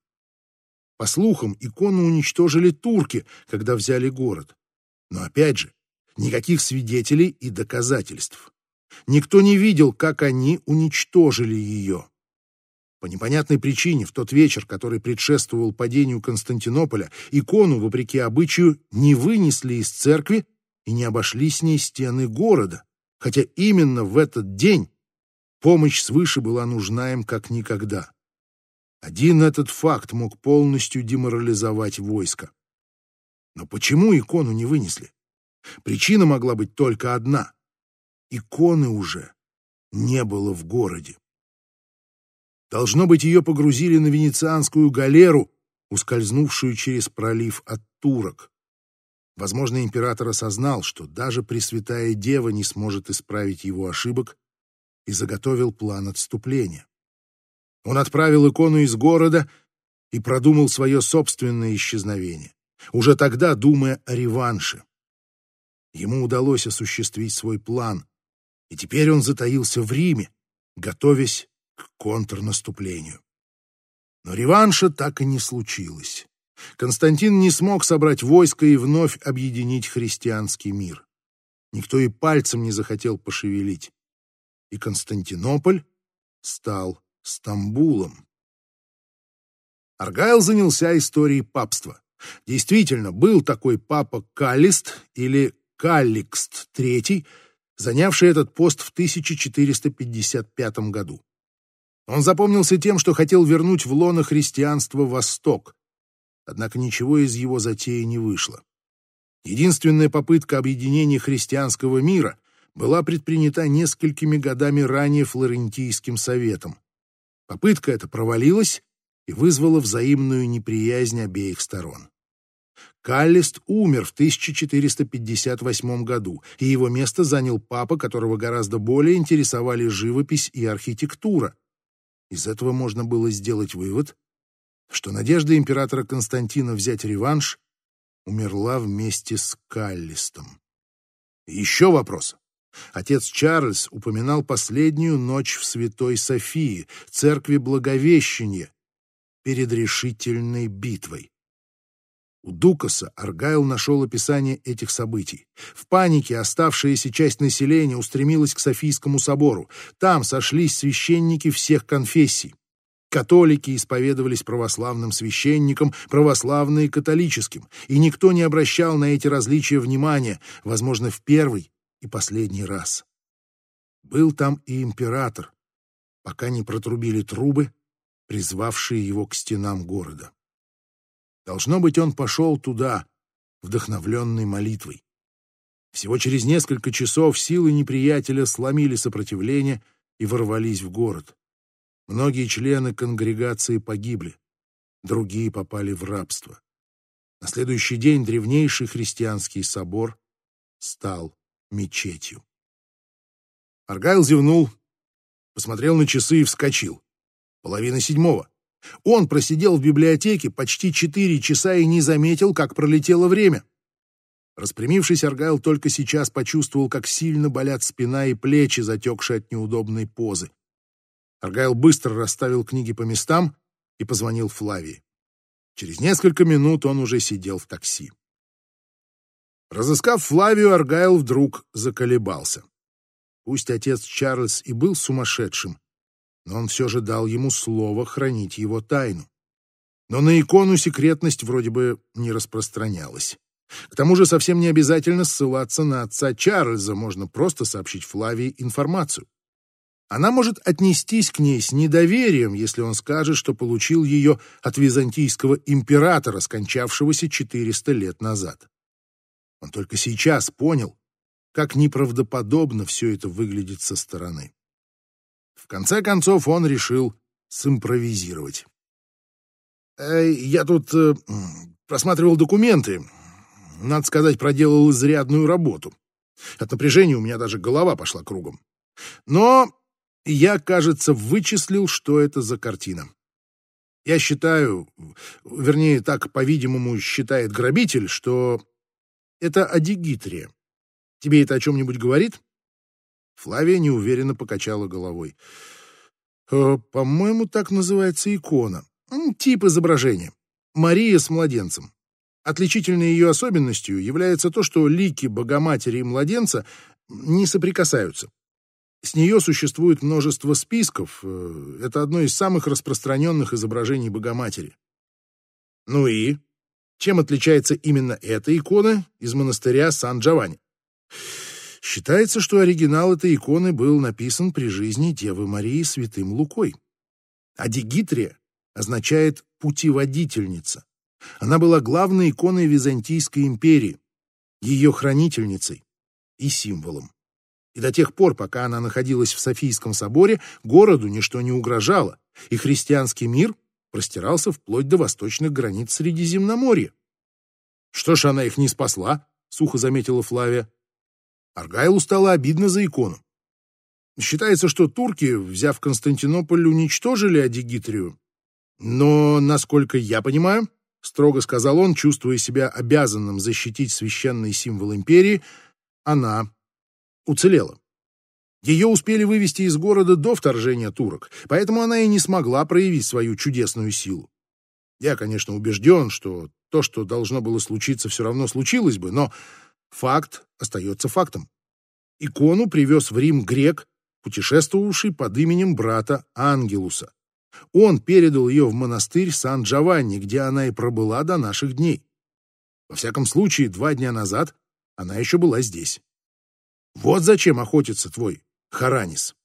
По слухам, икону уничтожили турки, когда взяли город. Но опять же, никаких свидетелей и доказательств. Никто не видел, как они уничтожили ее. По непонятной причине в тот вечер, который предшествовал падению Константинополя, икону, вопреки обычаю, не вынесли из церкви и не обошли с ней стены города, хотя именно в этот день помощь свыше была нужна им как никогда. Один этот факт мог полностью деморализовать войско. Но почему икону не вынесли? Причина могла быть только одна. Иконы уже не было в городе. Должно быть, ее погрузили на венецианскую галеру, ускользнувшую через пролив от турок. Возможно, император осознал, что даже Пресвятая Дева не сможет исправить его ошибок, и заготовил план отступления. Он отправил икону из города и продумал свое собственное исчезновение, уже тогда думая о реванше. Ему удалось осуществить свой план, и теперь он затаился в Риме, готовясь к контрнаступлению. Но реванша так и не случилось. Константин не смог собрать войско и вновь объединить христианский мир. Никто и пальцем не захотел пошевелить. И Константинополь стал Стамбулом. Аргайл занялся историей папства. Действительно, был такой папа Калист или Калликст III, занявший этот пост в 1455 году. Он запомнился тем, что хотел вернуть в лоно христианство Восток, однако ничего из его затеи не вышло. Единственная попытка объединения христианского мира была предпринята несколькими годами ранее Флорентийским советом. Попытка эта провалилась и вызвала взаимную неприязнь обеих сторон. Каллист умер в 1458 году, и его место занял папа, которого гораздо более интересовали живопись и архитектура. Из этого можно было сделать вывод, что надежда императора Константина взять реванш умерла вместе с Каллистом. еще вопрос. Отец Чарльз упоминал последнюю ночь в Святой Софии, церкви Благовещения, перед решительной битвой. У Дукаса Аргайл нашел описание этих событий. В панике оставшаяся часть населения устремилась к Софийскому собору. Там сошлись священники всех конфессий. Католики исповедовались православным священникам, православные — католическим, и никто не обращал на эти различия внимания, возможно, в первый и последний раз. Был там и император, пока не протрубили трубы, призвавшие его к стенам города. Должно быть, он пошел туда, вдохновленный молитвой. Всего через несколько часов силы неприятеля сломили сопротивление и ворвались в город. Многие члены конгрегации погибли, другие попали в рабство. На следующий день древнейший христианский собор стал мечетью. Аргайл зевнул, посмотрел на часы и вскочил. Половина седьмого. Он просидел в библиотеке почти четыре часа и не заметил, как пролетело время. Распрямившись, Аргайл только сейчас почувствовал, как сильно болят спина и плечи, затекшие от неудобной позы. Аргайл быстро расставил книги по местам и позвонил Флавии. Через несколько минут он уже сидел в такси. Разыскав Флавию, Аргайл вдруг заколебался. Пусть отец Чарльз и был сумасшедшим, но он все же дал ему слово хранить его тайну. Но на икону секретность вроде бы не распространялась. К тому же совсем не обязательно ссылаться на отца Чарльза, можно просто сообщить Флавии информацию. она может отнестись к ней с недоверием, если он скажет, что получил ее от византийского императора, скончавшегося 400 лет назад. Он только сейчас понял, как неправдоподобно все это выглядит со стороны. В конце концов он решил симпровизировать. «Э, «Я тут э, просматривал документы. Надо сказать, проделал изрядную работу. От напряжения у меня даже голова пошла кругом. Но я, кажется, вычислил, что это за картина. Я считаю, вернее, так, по-видимому, считает грабитель, что это Адигитрия. Тебе это о чем-нибудь говорит?» Флавия неуверенно покачала головой. «Э, «По-моему, так называется икона. Тип изображения. Мария с младенцем. Отличительной ее особенностью является то, что лики Богоматери и младенца не соприкасаются. С нее существует множество списков. Э, это одно из самых распространенных изображений Богоматери. Ну и? Чем отличается именно эта икона из монастыря Сан-Джованни? Считается, что оригинал этой иконы был написан при жизни Девы Марии святым Лукой. А Дигитрия означает «путеводительница». Она была главной иконой Византийской империи, ее хранительницей и символом. И до тех пор, пока она находилась в Софийском соборе, городу ничто не угрожало, и христианский мир простирался вплоть до восточных границ Средиземноморья. «Что ж она их не спасла?» — сухо заметила Флавия. Аргайлу стало обидно за икону. Считается, что турки, взяв Константинополь, уничтожили Адигитрию. Но, насколько я понимаю, строго сказал он, чувствуя себя обязанным защитить священный символ империи, она уцелела. Ее успели вывести из города до вторжения турок, поэтому она и не смогла проявить свою чудесную силу. Я, конечно, убежден, что то, что должно было случиться, все равно случилось бы, но факт остается фактом. Икону привез в Рим грек, путешествовавший под именем брата Ангелуса. Он передал ее в монастырь Сан-Джованни, где она и пробыла до наших дней. Во всяком случае, два дня назад она еще была здесь. Вот зачем охотится твой Харанис.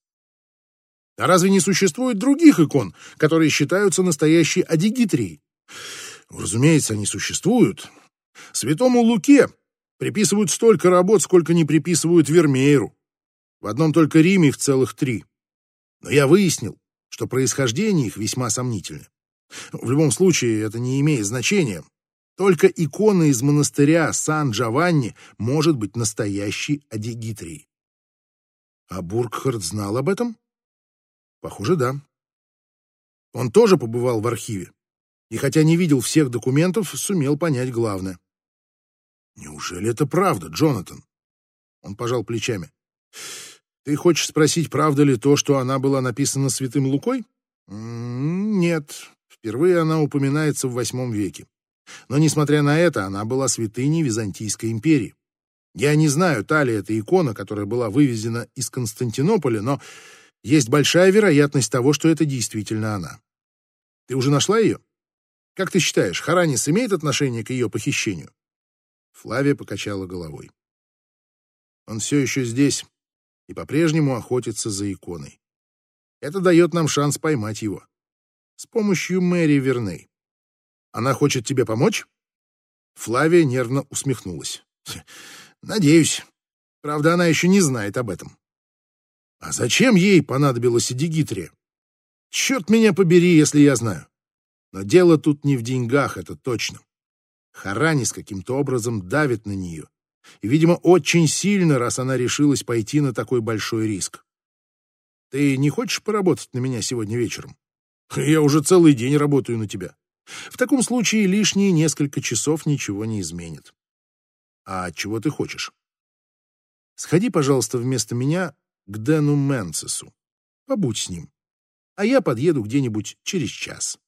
А разве не существует других икон, которые считаются настоящей адигитрией? Разумеется, они существуют. Святому Луке приписывают столько работ, сколько не приписывают Вермееру. В одном только Риме их целых три. Но я выяснил, что происхождение их весьма сомнительно. В любом случае, это не имеет значения. Только икона из монастыря Сан-Джованни может быть настоящей Адигитрией. А Бургхард знал об этом? Похоже, да. Он тоже побывал в архиве. И хотя не видел всех документов, сумел понять главное. Неужели это правда, Джонатан? Он пожал плечами. Ты хочешь спросить, правда ли то, что она была написана святым Лукой? Нет, впервые она упоминается в восьмом веке. Но, несмотря на это, она была святыней Византийской империи. Я не знаю, та ли это икона, которая была вывезена из Константинополя, но есть большая вероятность того, что это действительно она. Ты уже нашла ее? Как ты считаешь, Харанис имеет отношение к ее похищению? Флавия покачала головой. Он все еще здесь, и по-прежнему охотится за иконой. Это дает нам шанс поймать его. С помощью Мэри Верней. Она хочет тебе помочь? Флавия нервно усмехнулась. Надеюсь. Правда, она еще не знает об этом. А зачем ей понадобилась Эдигитрия? Черт меня побери, если я знаю. Но дело тут не в деньгах, это точно. Харанис каким-то образом давит на нее и, видимо, очень сильно, раз она решилась пойти на такой большой риск. Ты не хочешь поработать на меня сегодня вечером? Я уже целый день работаю на тебя. В таком случае лишние несколько часов ничего не изменит. А чего ты хочешь? Сходи, пожалуйста, вместо меня к Дэну Менцесу. Побудь с ним. А я подъеду где-нибудь через час.